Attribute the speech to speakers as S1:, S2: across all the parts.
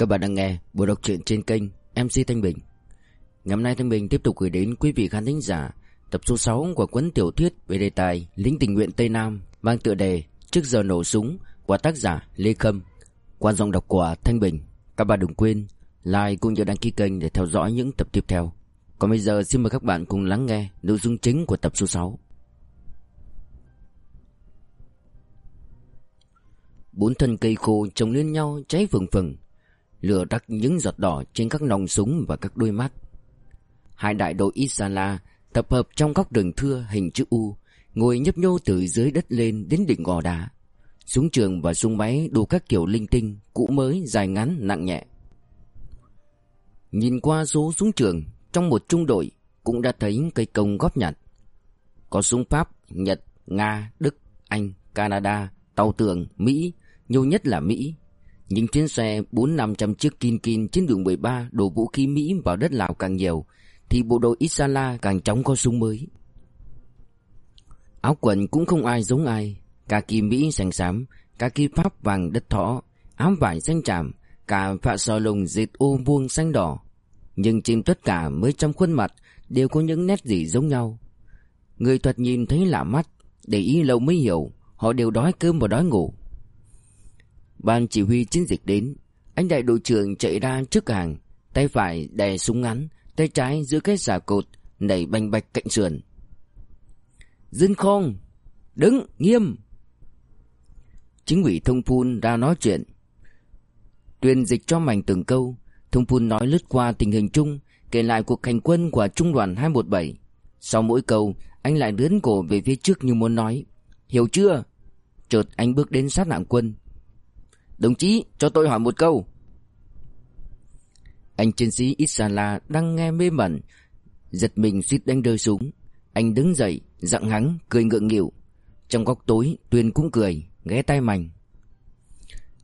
S1: Các bạn đang nghe buổi đọc truyện trên kênh MC Thanh Bình. Ngày hôm nay Thanh Bình tiếp tục gửi đến quý vị khán thính giả tập số 6 của cuốn tiểu thuyết về đề tài lính tình nguyện Tây Nam mang tựa đề Trước giờ nổ súng của tác giả Lê Khâm. Qua giọng đọc của Thanh Bình. Các bạn đừng quên like cũng như đăng ký kênh để theo dõi những tập tiếp theo. Còn bây giờ xin mời các bạn cùng lắng nghe nội dung chính của tập số 6. Bốn thân cây khô trồng lên nhau cháy phừng phừng Lửa đắc những giọt đỏ trên các nòng súng và các đôi mắt. Hai đại đội Isala tập hợp trong góc đường thưa hình chữ U Ngồi nhấp nhô từ dưới đất lên đến đỉnh gò đá. Súng trường và súng máy đủ các kiểu linh tinh Cũ mới, dài ngắn, nặng nhẹ. Nhìn qua số súng trường Trong một trung đội Cũng đã thấy cây công góp nhặt. Có súng Pháp, Nhật, Nga, Đức, Anh, Canada, Tàu Tường, Mỹ nhiều nhất là Mỹ. Những chuyến xe 4-500 chiếc kin kin trên đường 13 đổ vũ khí Mỹ vào đất Lào càng nhiều, thì bộ đội Isala càng chóng có súng mới. Áo quần cũng không ai giống ai, cả kỳ Mỹ xanh xám, cả kỳ Pháp vàng đất thỏ, áo vải xanh tràm, cả phạ sò lồng dệt ô vuông xanh đỏ. Nhưng trên tất cả mấy trăm khuôn mặt đều có những nét gì giống nhau. Người thuật nhìn thấy lạ mắt, để ý lâu mới hiểu, họ đều đói cơm và đói ngủ. Ban chỉ huy chiến dịch đến, Anh đại đội trưởng chạy ra trước hàng, Tay phải đè súng ngắn, Tay trái giữ cái xà cột, Nảy bành bạch cạnh sườn. Dân khong, Đứng, nghiêm. Chính ủy thông phun ra nói chuyện. Tuyên dịch cho mảnh từng câu, Thông phun nói lướt qua tình hình chung, Kể lại cuộc hành quân của trung đoàn 217 Sau mỗi câu, Anh lại lướn cổ về phía trước như muốn nói. Hiểu chưa? Chợt anh bước đến sát nạn quân Đồng chí cho tôi hỏi một câu. Anh chiến sĩ Isala đang nghe mê mẩn Giật mình suýt đánh rơi súng. Anh đứng dậy Dặn hắn cười ngượng nghịu. Trong góc tối Tuyên cũng cười Ghé tay mảnh.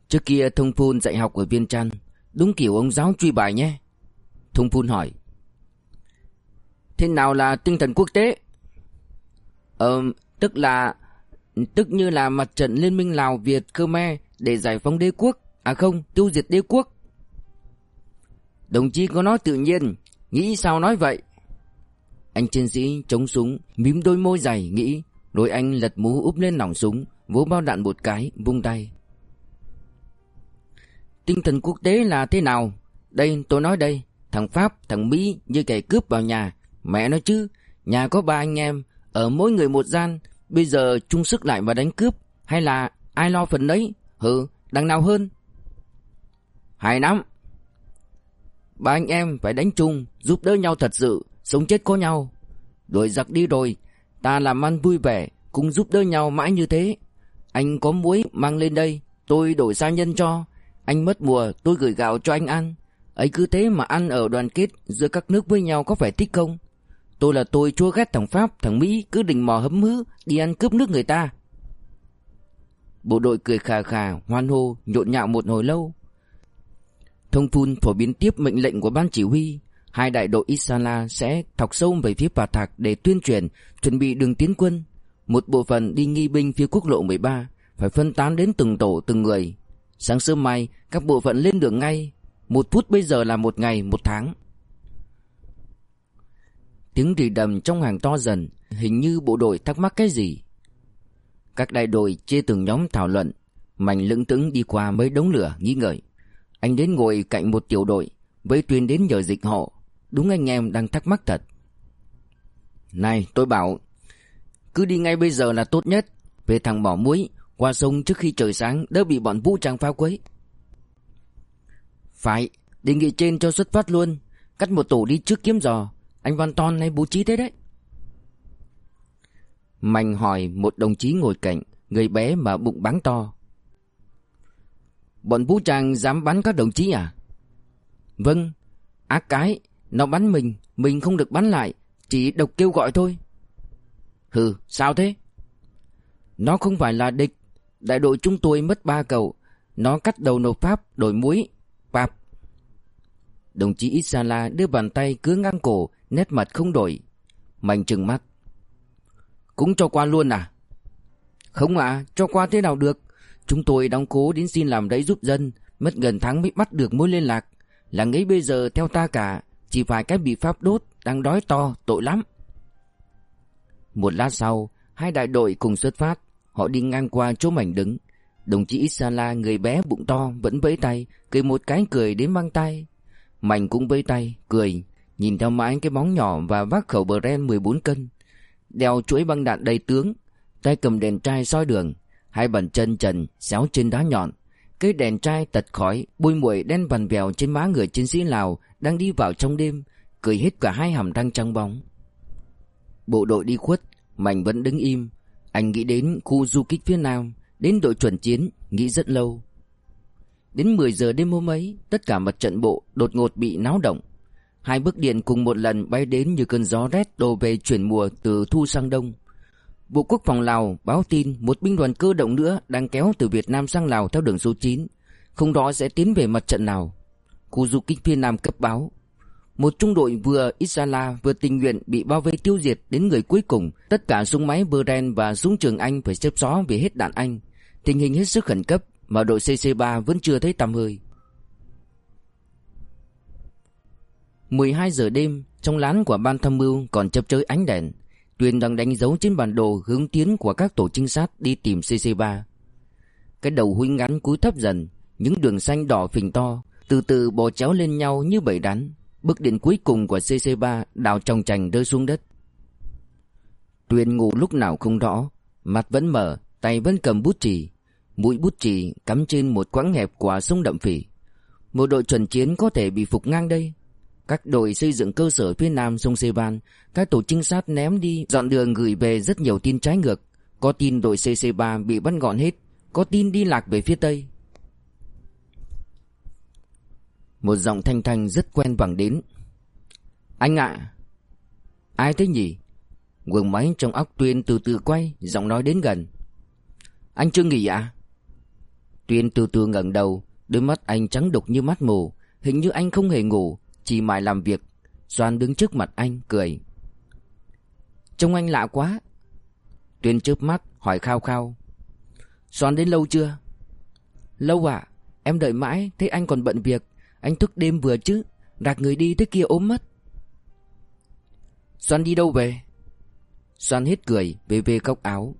S1: Trước kia Thông Phun dạy học ở Viên Trăn Đúng kiểu ông giáo truy bài nhé. Thông Phun hỏi Thế nào là tinh thần quốc tế? Ờ, tức là Tức như là mặt trận Liên minh Lào Việt Khmer để giải phóng đế quốc, à không, tiêu diệt đế quốc. Đồng chí có nói tự nhiên, nghĩ sao nói vậy? Anh chiến sĩ chống súng, mím đôi môi dày nghĩ, rồi anh lật mũ úp lên nòng súng, vỗ bao đạn một cái, vung tay. Tinh thần quốc tế là thế nào? Đây, tôi nói đây, thằng Pháp, thằng Mỹ như kẻ cướp vào nhà, mẹ nói chứ, nhà có ba anh em, ở mỗi người một gian, bây giờ chung sức lại mà đánh cướp, hay là ai lo phần đấy, Hừ, đằng nào hơn? Hay lắm. Ba anh em phải đánh chung, giúp đỡ nhau thật sự, sống chết có nhau. Đuổi giặc đi rồi, ta làm ăn vui vẻ, cùng giúp đỡ nhau mãi như thế. Anh có muối mang lên đây, tôi đổi sang nhân cho. Anh mất mùa, tôi gửi gạo cho anh ăn. ấy cứ thế mà ăn ở đoàn kết giữa các nước với nhau có phải thích không? Tôi là tôi chua ghét thằng Pháp, thằng Mỹ cứ đình mò hấm hứ đi ăn cướp nước người ta. Bộ đội cười khà khà, hoan hô, nhộn nhạo một hồi lâu. Thông phun phổ biến tiếp mệnh lệnh của ban chỉ huy. Hai đại đội Isala sẽ thọc sâu về phía Bà Thạc để tuyên truyền, chuẩn bị đường tiến quân. Một bộ phận đi nghi binh phía quốc lộ 13, phải phân tán đến từng tổ từng người. Sáng sớm mai, các bộ phận lên đường ngay. Một phút bây giờ là một ngày, một tháng. Tiếng rì đầm trong hàng to dần, hình như bộ đội thắc mắc cái gì. Các đại đội chia từng nhóm thảo luận. Mạnh lững tững đi qua mấy đống lửa nghi ngợi. Anh đến ngồi cạnh một tiểu đội, Với tuyên đến nhờ dịch họ. Đúng anh em đang thắc mắc thật. Này, tôi bảo, Cứ đi ngay bây giờ là tốt nhất. Về thằng bỏ muối, Qua sông trước khi trời sáng, Đỡ bị bọn vũ trang phá quấy. Phải, Đề nghị trên cho xuất phát luôn. Cắt một tổ đi trước kiếm giò. Anh Văn Ton hay bố trí thế đấy? Mạnh hỏi một đồng chí ngồi cạnh, người bé mà bụng bắn to. Bọn vũ trang dám bắn các đồng chí à? Vâng, ác cái, nó bắn mình, mình không được bắn lại, chỉ độc kêu gọi thôi. Hừ, sao thế? Nó không phải là địch, đại đội chúng tôi mất ba cầu, nó cắt đầu nộp pháp, đổi muối, pap. Đồng chí Isala đưa bàn tay cứ ngang cổ, nét mặt không đổi. Mạnh trừng mắt. Cũng cho qua luôn à? Không ạ, cho qua thế nào được? Chúng tôi đóng cố đến xin làm đấy giúp dân, Mất gần tháng mới bắt được mối liên lạc. Làng ấy bây giờ theo ta cả Chỉ phải cái bị pháp đốt Đang đói to tội lắm. Một lát sau Hai đại đội cùng xuất phát. Họ đi ngang qua chỗ mảnh đứng. Đồng chí Isala người bé bụng to Vẫn vẫy tay Cười một cái cười đến mang tay. Mảnh cũng vẫy tay Cười Nhìn theo mãi cái bóng nhỏ Và vác khẩu bờ ren 14 cân. Đeo chuỗi băng đạn đầy tướng, Tay cầm đèn trai soi đường, Hai bàn chân trần xéo trên đá nhọn. Cây đèn trai tật khói Bôi muội đen vằn vèo trên má người chiến sĩ Lào Đang đi vào trong đêm, Cười hết cả hai hàm răng trắng bóng. Bộ đội đi khuất Mạnh vẫn đứng im. Anh nghĩ đến khu du kích phía nam, Đến đội chuẩn chiến, Nghĩ rất lâu. Đến 10 giờ đêm hôm ấy, Tất cả mặt trận bộ đột ngột bị náo động. Hai bức điện cùng một lần bay đến như cơn gió rét đổ về chuyển mùa từ thu sang đông Bộ Quốc phòng Lào báo tin một binh đoàn cơ động nữa đang kéo từ Việt Nam sang Lào theo đường số 9, không rõ sẽ tiến về mặt trận nào. Khu du kích phía Nam cấp báo. Một trung đội vừa Isala vừa tình nguyện bị bao vây tiêu diệt đến người cuối cùng. Tất cả súng máy Beren và súng trường Anh phải xếp xó vì hết đạn Anh. Tình hình hết sức khẩn cấp mà đội CC3 vẫn chưa thấy tăm hơi. 12 giờ đêm, trong lán của ban tham mưu còn chập chới ánh đèn. Tuyền đang đánh dấu trên bản đồ hướng tiến của các tổ trinh sát đi tìm CC3. Cái đầu huy ngắn cúi thấp dần, những đường xanh đỏ phình to, từ từ bò chéo lên nhau như bầy đắn. Bức điện cuối cùng của CC3 đào trong chành rơi xuống đất. Tuyền ngủ lúc nào không rõ, mặt vẫn mở, tay vẫn cầm bút chì. Mũi bút chì cắm trên một quãng hẹp của sông Đậm Phỉ. Một đội chuẩn chiến có thể bị phục ngang đây các đội xây dựng cơ sở phía nam sông Sevan, các tổ trinh sát ném đi dọn đường gửi về rất nhiều tin trái ngược. Có tin đội CC3 bị bắt gọn hết, có tin đi lạc về phía tây. Một giọng thanh thanh rất quen vẳng đến. Anh ạ! Ai thế nhỉ? Quần máy trong óc Tuyên từ từ quay, giọng nói đến gần. Anh chưa nghỉ ạ? À? Tuyên từ từ ngẩng đầu, đôi mắt anh trắng đục như mắt mù, hình như anh không hề ngủ, chỉ mãi làm việc. Doan đứng trước mặt anh, cười. Trông anh lạ quá. Tuyên chớp mắt, hỏi khao khao. Doan đến lâu chưa? Lâu ạ, Em đợi mãi thấy anh còn bận việc. Anh thức đêm vừa chứ, Rạc người đi tới kia ốm mất. Doan đi đâu về? Doan hết cười, về về cốc áo.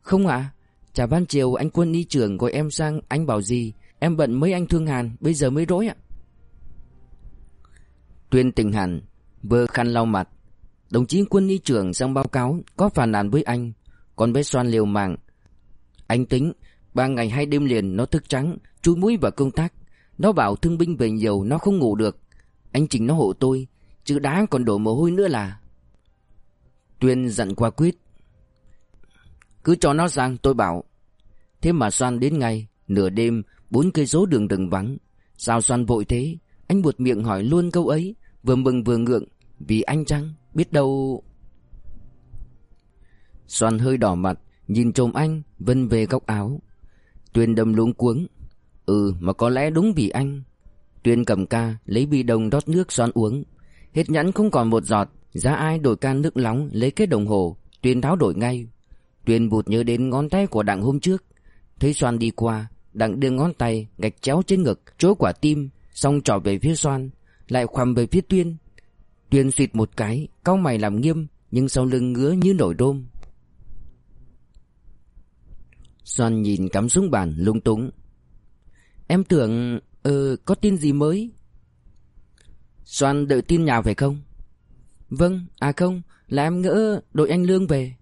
S1: Không ạ, Chả ban chiều anh quân đi trường gọi em sang Anh bảo gì. Em bận mấy anh thương hàn, Bây giờ mới rỗi ạ. Tuyên tình hẳn, Vơ khăn lau mặt. Đồng chí quân y trưởng sang báo cáo Có phản nàn với anh, Còn bé xoan liều mạng. Anh tính, Ba ngày hai đêm liền nó thức trắng, Chui mũi vào công tác. Nó bảo thương binh về nhiều, nó không ngủ được. Anh chỉnh nó hộ tôi, Chứ đá còn đổ mồ hôi nữa là. Tuyên dặn qua quyết. Cứ cho nó sang, tôi bảo. Thế mà xoan đến ngay, Nửa đêm, Bốn cây số đường rừng vắng. Sao xoan vội thế? Anh buột miệng hỏi luôn câu ấy. Vừa mừng vừa ngượng, Vì anh chăng? Biết đâu. Xoan hơi đỏ mặt, Nhìn chồm anh, Vân về góc áo. Tuyên đâm luống cuống. Ừ mà có lẽ đúng vì anh. Tuyên cầm ca, Lấy bi đồng đót nước xoan uống. Hết nhẫn không còn một giọt, Giá ai đổi can nước nóng Lấy cái đồng hồ. Tuyên tháo đổi ngay. Tuyên bụt nhớ đến ngón tay của đặng hôm trước. Thấy xoan đi qua, Đặng đưa ngón tay Gạch chéo trên ngực Chỗ quả tim, Xong trỏ về phía xoan lại khoằm về phía Tuyên. Tuyên suyệt một cái, cau mày làm nghiêm, nhưng sau lưng ngứa như nổi đôm. Xoan nhìn cắm xuống bàn lung túng. Em tưởng, ờ, có tin gì mới? Xoan đợi tin nhà phải không? Vâng, à không, là em ngỡ đội anh Lương về.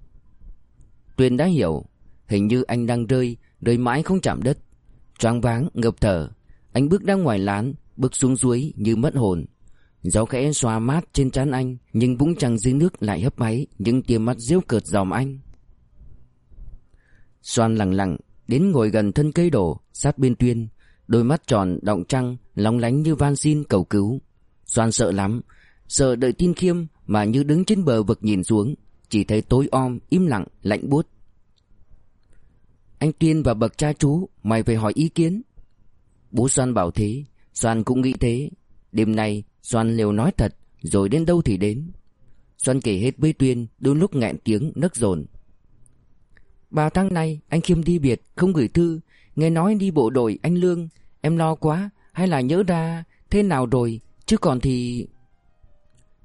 S1: Tuyên đã hiểu, hình như anh đang rơi, rơi mãi không chạm đất. Choáng váng, ngập thở, anh bước ra ngoài lán, bước xuống dưới như mất hồn. Gió khẽ xoa mát trên trán anh, nhưng vũng trăng dưới nước lại hấp máy những tia mắt diễu cợt dòm anh. Xoan lặng lặng đến ngồi gần thân cây đổ, sát bên tuyên, đôi mắt tròn động trăng, lóng lánh như van xin cầu cứu. Xoan sợ lắm, sợ đợi tin khiêm mà như đứng trên bờ vực nhìn xuống, chỉ thấy tối om, im lặng, lạnh buốt. Anh Tuyên và bậc cha chú, mày phải hỏi ý kiến. Bố Xoan bảo thế, Soan cũng nghĩ thế. Đêm nay Soan liều nói thật, Rồi đến đâu thì đến. Soan kể hết với Tuyên, Đôi lúc nghẹn tiếng nấc dồn Ba tháng nay, anh Khiêm đi biệt, Không gửi thư. Nghe nói đi bộ đội, anh Lương, Em lo quá, Hay là nhớ ra Thế nào rồi? Chứ còn thì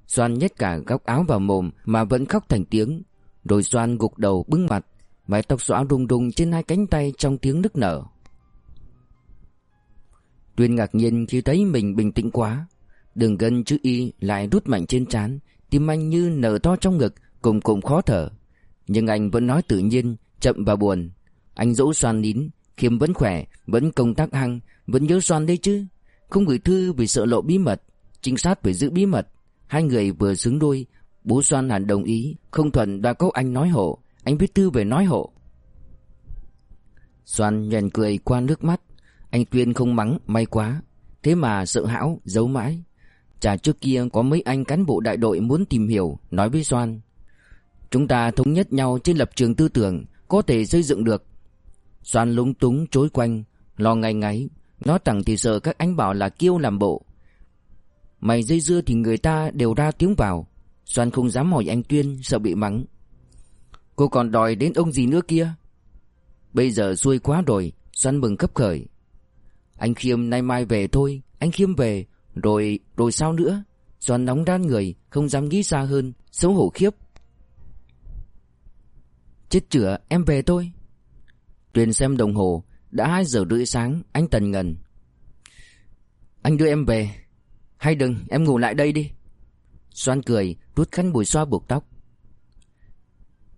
S1: Doan nhét cả góc áo vào mồm Mà vẫn khóc thành tiếng. Rồi Doan gục đầu bưng mặt, Mái tóc xõa rung rung trên hai cánh tay Trong tiếng nức nở. Tuyên ngạc nhiên khi thấy mình bình tĩnh quá. Đường gân chữ Y lại rút mạnh trên trán, Tim anh như nở to trong ngực, Cùng cùng khó thở. Nhưng anh vẫn nói tự nhiên, Chậm và buồn. Anh dỗ xoan nín, Khiêm vẫn khỏe, Vẫn công tác hăng, Vẫn nhớ xoan đấy chứ. Không gửi thư vì sợ lộ bí mật, Trinh sát phải giữ bí mật. Hai người vừa xứng đôi, Bố xoan hẳn đồng ý, Không thuận đã câu anh nói hộ. Anh viết thư về nói hộ. Xoan nhàn cười qua nước mắt. Anh Tuyên không mắng, may quá. Thế mà sợ hão, giấu mãi. Chả trước kia có mấy anh cán bộ đại đội muốn tìm hiểu, Nói với Soan Chúng ta thống nhất nhau trên lập trường tư tưởng, Có thể xây dựng được. Soan lúng túng chối quanh, Lo ngay ngáy. Nó tặng thì sợ các anh bảo là kiêu làm bộ. Mày dây dưa thì người ta đều ra tiếng vào. Soan không dám hỏi anh Tuyên, Sợ bị mắng. Cô còn đòi đến ông gì nữa kia? Bây giờ xuôi quá rồi Soan mừng khấp khởi. Anh Khiêm nay mai về thôi. Anh Khiêm về. Rồi rồi sao nữa? Doan nóng đan người, Không dám nghĩ xa hơn. Xấu hổ khiếp. Chết chữa em về thôi. Tuyền xem đồng hồ. Đã 2 giờ rưỡi sáng, Anh Tần ngần. Anh đưa em về. Hay đừng, em ngủ lại đây đi. Doan cười, rút khăn bùi xoa buộc tóc.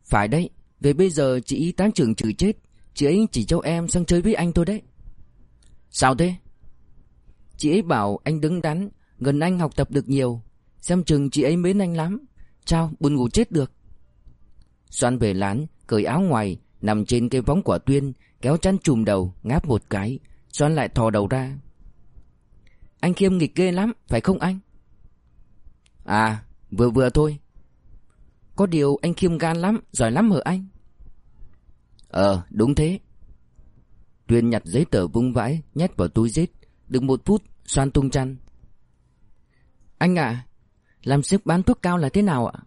S1: Phải đấy, Về bây giờ chị y tán trưởng trừ chết. Chị ấy chỉ cho em sang chơi với anh thôi đấy. Sao thế? Chị ấy bảo anh đứng đắn, Gần anh học tập được nhiều. Xem chừng chị ấy mến anh lắm. Chao, buồn ngủ chết được. Xoan về lán, Cởi áo ngoài, Nằm trên cây võng quả Tuyên, Kéo chăn chùm đầu, Ngáp một cái. Xoan lại thò đầu ra. Anh Khiêm nghịch ghê lắm, Phải không anh? À vừa vừa thôi. Có điều anh Khiêm gan lắm, Giỏi lắm hả anh? Ờ đúng thế. Tuyên nhặt giấy tờ vung vãi, Nhét vào túi dít Được một phút xoan tung chăn. Anh ạ, Làm ship bán thuốc cao là thế nào ạ?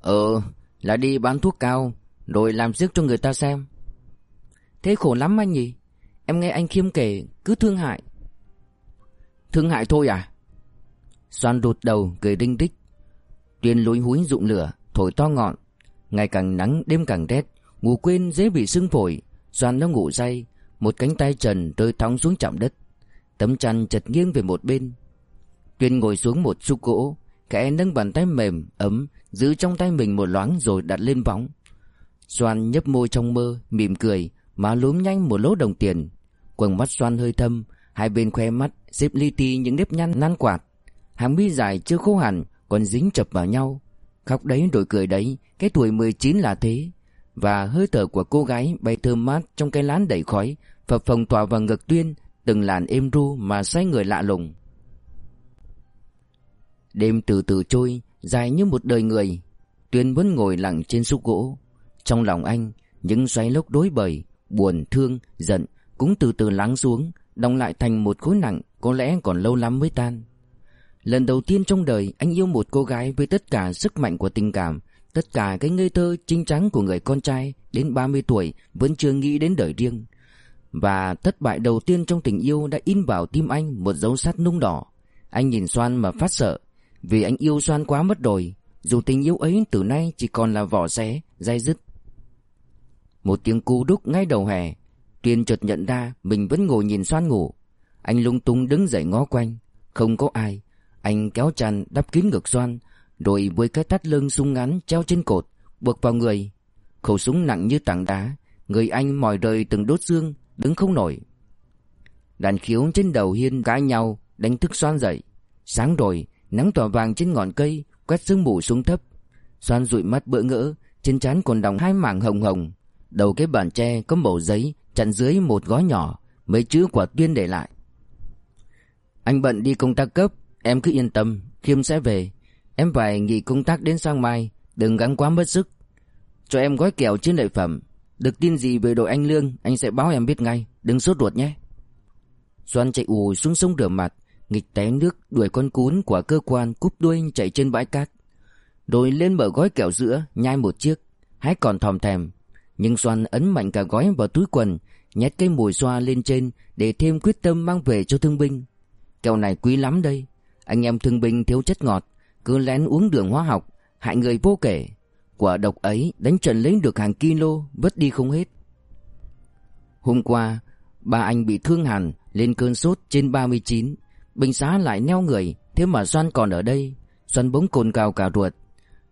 S1: Ờ Là đi bán thuốc cao, Rồi làm ship cho người ta xem. Thế khổ lắm anh nhỉ. Em nghe anh Khiêm kể, cứ thương hại. Thương hại thôi à? Xoan đột đầu, cười đinh đích. Tuyên lối húi dụng lửa, Thổi to ngọn. Ngày càng nắng, đêm càng rét. Ngủ quên dễ bị sưng phổi Doan nó ngủ say Một cánh tay trần rơi thóng xuống chạm đất. Tấm chăn chật nghiêng về một bên. Tuyên ngồi xuống một xúc gỗ Khẽ nâng bàn tay mềm, ấm Giữ trong tay mình một loáng rồi đặt lên võng. Doan nhấp môi trong mơ Mỉm cười Má lúm nhanh một lỗ đồng tiền. Quần mắt Doan hơi thâm Hai bên khoe mắt xếp li ti những nếp nhăn nan quạt. Hàng mi dài chưa khô hẳn Còn dính chập vào nhau. Khóc đấy đổi cười đấy Cái tuổi 19 là thế. Và hơi thở của cô gái bay thơm mát Trong cái lán đầy khói Phập phồng tỏa vào ngực Tuyên Từng làn êm ru mà say người lạ lùng. Đêm từ từ trôi Dài như một đời người. Tuyên vẫn ngồi lặng trên xúc gỗ. Trong lòng anh Những xoáy lốc đối bời Buồn, thương, giận Cũng từ từ lắng xuống Đong lại thành một khối nặng Có lẽ còn lâu lắm mới tan. Lần đầu tiên trong đời anh yêu một cô gái với tất cả sức mạnh của tình cảm, tất cả cái ngây thơ trinh trắng của người con trai đến 30 tuổi vẫn chưa nghĩ đến đời riêng. Và thất bại đầu tiên trong tình yêu đã in vào tim anh một dấu sắt nung đỏ. Anh nhìn Soan mà phát sợ, vì anh yêu Soan quá mất rồi, dù tình yêu ấy từ nay chỉ còn là vỏ xé, dai dứt. Một tiếng cú đúc ngay đầu hè, Tuyên chợt nhận ra mình vẫn ngồi nhìn Soan ngủ. Anh lung tung đứng dậy ngó quanh, không có ai, anh kéo chăn đắp kín ngực Soan, rồi với cái thắt lưng súng ngắn treo trên cột, Buộc vào người. Khẩu súng nặng như tảng đá, Người anh mỏi rời từng đốt xương, Đứng không nổi. Đàn khiếu trên đầu hiên cãi nhau, Đánh thức xoan dậy. Sáng rồi, nắng tỏa vàng trên ngọn cây, Quét sương mù xuống thấp. Xoan dụi mắt bỡ ngỡ, Trên trán còn đọng hai mảng hồng hồng. Đầu cái bàn tre có mẩu giấy, Chặn dưới một gói nhỏ, Mấy chữ quả tuyên để lại. Anh bận đi công tác cấp, Em cứ yên tâm, Khiêm sẽ về. Em phải nghỉ công tác đến sang mai, Đừng gắng quá mất sức. Cho em gói kẹo trên lợi phẩm. Được tin gì về đội anh Lương, Anh sẽ báo em biết ngay. Đừng sốt ruột nhé. Doan chạy ù xuống sông rửa mặt, Nghịch té nước đuổi con cún của cơ quan Cúp đuôi chạy trên bãi cát. Rồi lên mở gói kẹo giữa, Nhai một chiếc, Hái còn thòm thèm. Nhưng Doan ấn mạnh cả gói vào túi quần, Nhét cái mùi xoa lên trên Để thêm quyết tâm mang về cho thương binh. Kẹo này quý lắm đây. Anh em thương binh thiếu chất ngọt cứ lén uống đường hóa học, Hại người vô kể. Quả độc ấy đánh trần lấy được hàng kilo vứt đi không hết. Hôm qua Ba anh bị thương hẳn Lên cơn sốt trên 39 Bình xá lại neo người, Thế mà Doan còn ở đây. Doan bỗng cồn cào cả ruột.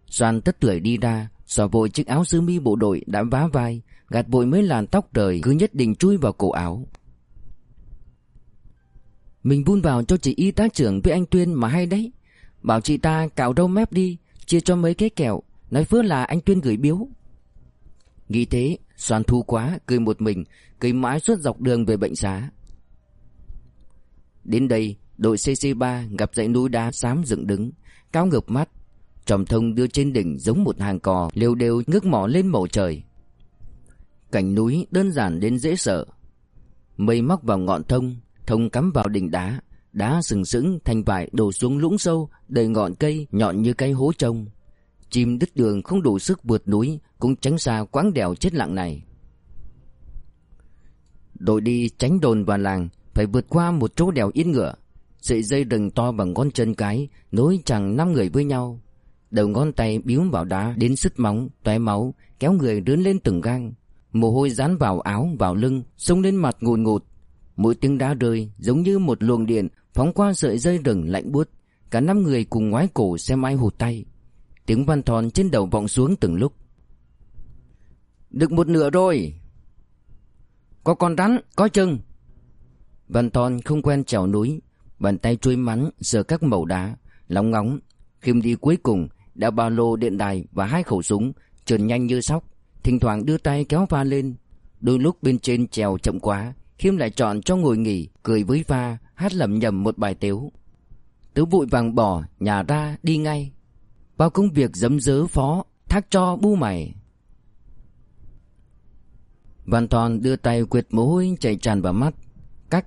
S1: Doan tất tuổi đi ra xò vội chiếc áo sơ mi bộ đội đã vá vai, Gạt bụi mấy làn tóc trời, Cứ nhất định chui vào cổ áo. Mình vun vào cho chị y tá trưởng với anh Tuyên mà hay đấy. Bảo chị ta cạo râu mép đi, Chia cho mấy cái kẹo, Nói phước là anh Tuyên gửi biếu. Nghĩ thế, Soan thu quá, Cười một mình, Cười mãi suốt dọc đường về bệnh xá. Đến đây, Đội CC3 gặp dãy núi đá xám dựng đứng Cao ngập mắt. Tròm thông đưa trên đỉnh giống một hàng cò Liều đều ngước mỏ lên bầu trời. Cảnh núi đơn giản đến dễ sợ. Mây móc vào ngọn thông Thông cắm vào đỉnh đá. Đá sừng sững thành vải đổ xuống lũng sâu Đầy ngọn cây nhọn như cây hố trông. Chim đứt đường không đủ sức vượt núi Cũng tránh xa quãng đèo chết lặng này. Đội đi tránh đồn và làng Phải vượt qua một chỗ đèo yên ngựa. Sợi dây rừng to bằng ngón chân cái Nối chẳng năm người với nhau. Đầu ngón tay biếu vào đá Đến sứt móng, tóe máu Kéo người rướn lên từng gang. Mồ hôi dán vào áo, vào lưng sông lên mặt ngùn ngụt. Mỗi tiếng đá rơi giống như một luồng điện Phóng qua sợi dây rừng lạnh buốt Cả năm người cùng ngoái cổ xem ai hụt tay. Tiếng văn thòn trên đầu vọng xuống từng lúc. Được một nửa rồi. Có con rắn, có chừng. Văn thòn không quen trèo núi Bàn tay chui mắn sờ các mẩu đá Lóng ngóng. Khiêm đi cuối cùng đã ba lô điện đài và hai khẩu súng trườn nhanh như sóc thỉnh thoảng đưa tay kéo va lên. Đôi lúc bên trên trèo chậm quá khiêm lại chọn cho ngồi nghỉ, cười với va, hát lẩm nhẩm một bài tiếu. Tớ vội vàng bỏ nhà ra đi ngay. Bao công việc dấm dớ phó, thác cho bu mày. Văn toàn đưa tay quệt mồ hôi chảy tràn vào mắt. Cắt,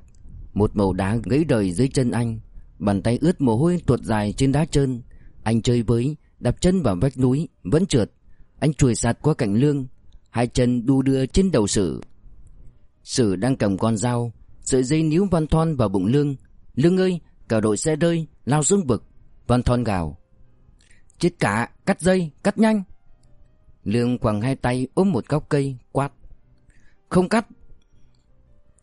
S1: một màu đá gãy đời dưới chân anh. Bàn tay ướt mồ hôi tuột dài trên đá trơn. Anh chơi với, Đạp chân vào vách núi, Vẫn trượt. Anh chùi sạt qua cạnh lương. Hai chân đu đưa trên đầu sử Sử đang cầm con dao, Sợi dây níu Văn Thon vào bụng lương. Lương ơi, Cả đội xe rơi, Lao xuống vực Văn Thon gào. Chết cả, Cắt dây, Cắt nhanh. Lương quẳng hai tay ôm một góc cây, Quát. Không cắt.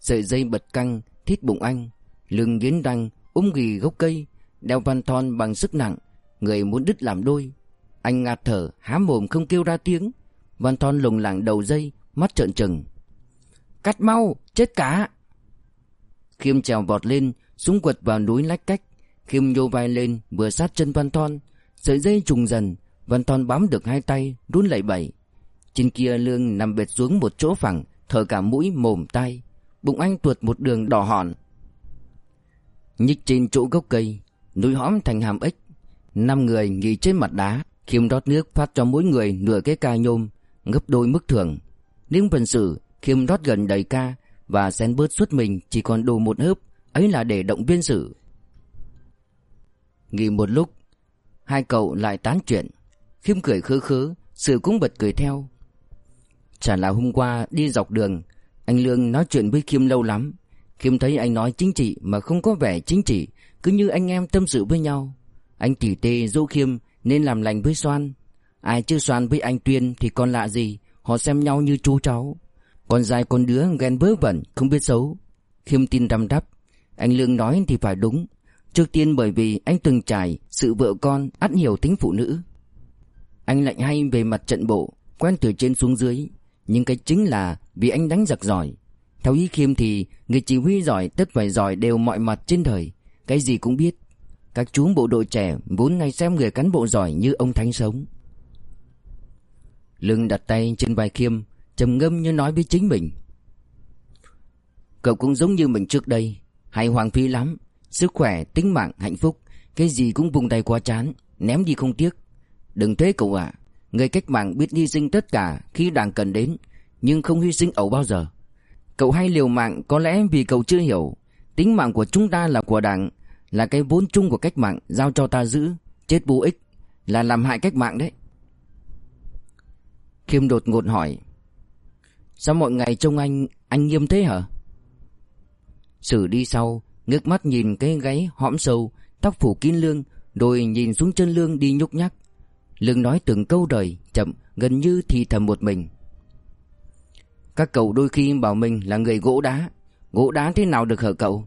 S1: Sợi dây bật căng, Thít bụng anh. Lương nghiến răng, ôm ghì gốc cây, Đeo Văn Thon bằng sức nặng. Người muốn đứt làm đôi. Anh ngạt thở, há mồm không kêu ra tiếng. Văn Thon lùng lẳng đầu dây, Mắt trợn trừng. Cắt mau, chết cả. Khiêm trèo vọt lên, Súng quật vào núi lách cách. Khiêm nhô vai lên, vừa sát chân Văn Thon. Sợi dây trùng dần, Văn Thon bám được hai tay, run lẩy bẩy. Trên kia lương nằm bệt xuống một chỗ phẳng, Thở cả mũi, mồm tay Bụng anh tuột một đường đỏ hòn. Nhích trên chỗ gốc cây, Núi hõm thành hàm ếch. Năm người nghỉ trên mặt đá, Khiêm rót nước phát cho mỗi người nửa cái ca nhôm, Gấp đôi mức thường Nếu phần xử Khiêm rót gần đầy ca Và xén bớt suốt mình, chỉ còn đủ một hớp, Ấy là để động viên sử Nghỉ một lúc, Hai cậu lại tán chuyện. Khiêm cười khứ khứ Sử cũng bật cười theo. Chả là hôm qua đi dọc đường, Anh Lương nói chuyện với Khiêm lâu lắm. Khiêm thấy anh nói chính trị mà không có vẻ chính trị, Cứ như anh em tâm sự với nhau. Anh tỉ tê dỗ khiêm nên làm lành với Soan. Ai chưa Soan với anh Tuyên thì còn lạ gì, Họ xem nhau như chú cháu. Còn dài con đứa ghen vớ vẩn, không biết xấu. Khiêm tin răm đắp. Anh Lương nói thì phải đúng. Trước tiên bởi vì anh từng trải Sự vợ con ắt hiểu tính phụ nữ. Anh lạnh hay về mặt trận bộ, Quen từ trên xuống dưới. Nhưng cái chính là vì anh đánh giặc giỏi. Theo ý Khiêm thì Người chỉ huy giỏi tất phải giỏi đều mọi mặt trên đời. Cái gì cũng biết. Các chú bộ đội trẻ vốn ngày xem người cán bộ giỏi như ông Thánh sống. Lương đặt tay trên vai Khiêm trầm ngâm như nói với chính mình. Cậu cũng giống như mình trước đây Hay hoàng phí lắm. Sức khỏe, tính mạng, hạnh phúc Cái gì cũng vùng tay quá chán Ném đi không tiếc. Đừng thế cậu ạ. Người cách mạng biết hy sinh tất cả khi đảng cần đến Nhưng không hy sinh ẩu bao giờ. Cậu hay liều mạng có lẽ vì cậu chưa hiểu. Tính mạng của chúng ta là của đảng là cái vốn chung của cách mạng giao cho ta giữ, chết vô ích là làm hại cách mạng đấy. Khiêm đột ngột hỏi: "Sao mọi ngày trông anh Anh nghiêm thế hả? Sử đi sau, Ngước mắt nhìn cái gáy hõm sâu, Tóc phủ kín lương, Rồi nhìn xuống chân lương đi nhúc nhắc. Lương nói từng câu đời, Chậm, gần như thì thầm một mình. Các cậu đôi khi bảo mình là người gỗ đá. Gỗ đá thế nào được hở cậu?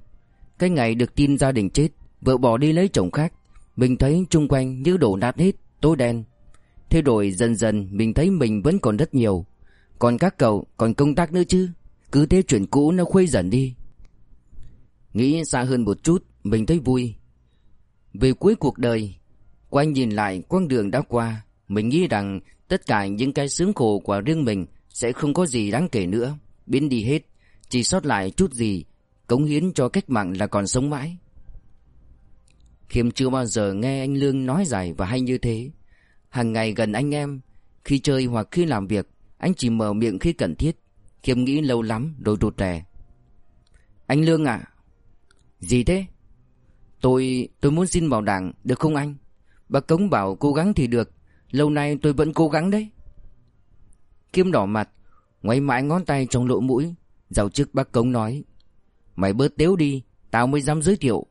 S1: Cái ngày được tin gia đình chết, Vợ bỏ đi lấy chồng khác. Mình thấy chung quanh như đổ nát hết, Tối đen. Thế rồi dần dần mình thấy mình vẫn còn rất nhiều. Còn các cậu còn công tác nữa chứ? Cứ thế chuyện cũ nó khuây dần đi. Nghĩ xa hơn một chút, Mình thấy vui. Về cuối cuộc đời, Quay nhìn lại quãng đường đã qua, Mình nghĩ rằng tất cả những cái sướng khổ của riêng mình Sẽ không có gì đáng kể nữa. Biến đi hết, Chỉ sót lại chút gì, Cống hiến cho cách mạng là còn sống mãi. Khiêm chưa bao giờ nghe anh Lương nói dài và hay như thế. Hàng ngày gần anh em, Khi chơi hoặc khi làm việc anh chỉ mở miệng khi cần thiết. Khiêm nghĩ lâu lắm rồi rụt rè. Anh Lương ạ. Gì thế? Tôi tôi muốn xin vào đảng, được không anh? Bác Cống bảo cố gắng thì được. Lâu nay tôi vẫn cố gắng đấy. Khiêm đỏ mặt, Ngoáy mãi ngón tay trong lỗ mũi. Giàu trước bác Cống nói, Mày bớt tiếu đi, Tao mới dám giới thiệu.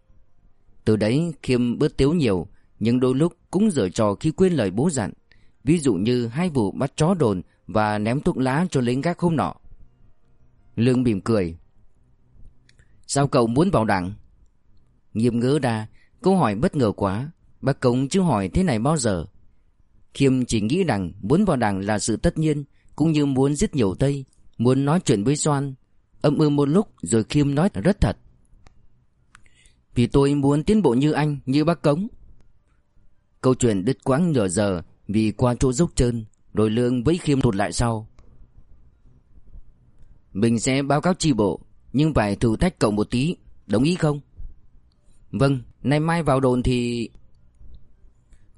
S1: Từ đấy, Khiêm bớt tiếu nhiều, Nhưng đôi lúc cũng dở trò khi quên lời bố dặn. Ví dụ như hai vụ bắt chó đồn và ném thuốc lá cho lính gác hôm nọ. Lương mỉm cười. Sao cậu muốn vào đảng? Nghiêm ngỡ ra, Câu hỏi bất ngờ quá. Bác Cống chưa hỏi thế này bao giờ. Khiêm chỉ nghĩ rằng muốn vào đảng là sự tất nhiên, Cũng như muốn giết nhiều Tây, Muốn nói chuyện với Soan Âm ư một lúc rồi Khiêm nói rất thật. Vì tôi muốn tiến bộ như anh, Như bác Cống. Câu chuyện đứt quãng nửa giờ Vì qua chỗ dốc trơn rồi Lương với Khiêm thụt lại sau. Mình sẽ báo cáo tri bộ, Nhưng phải thử thách cậu một tí, Đồng ý không? Vâng Nay mai vào đồn thì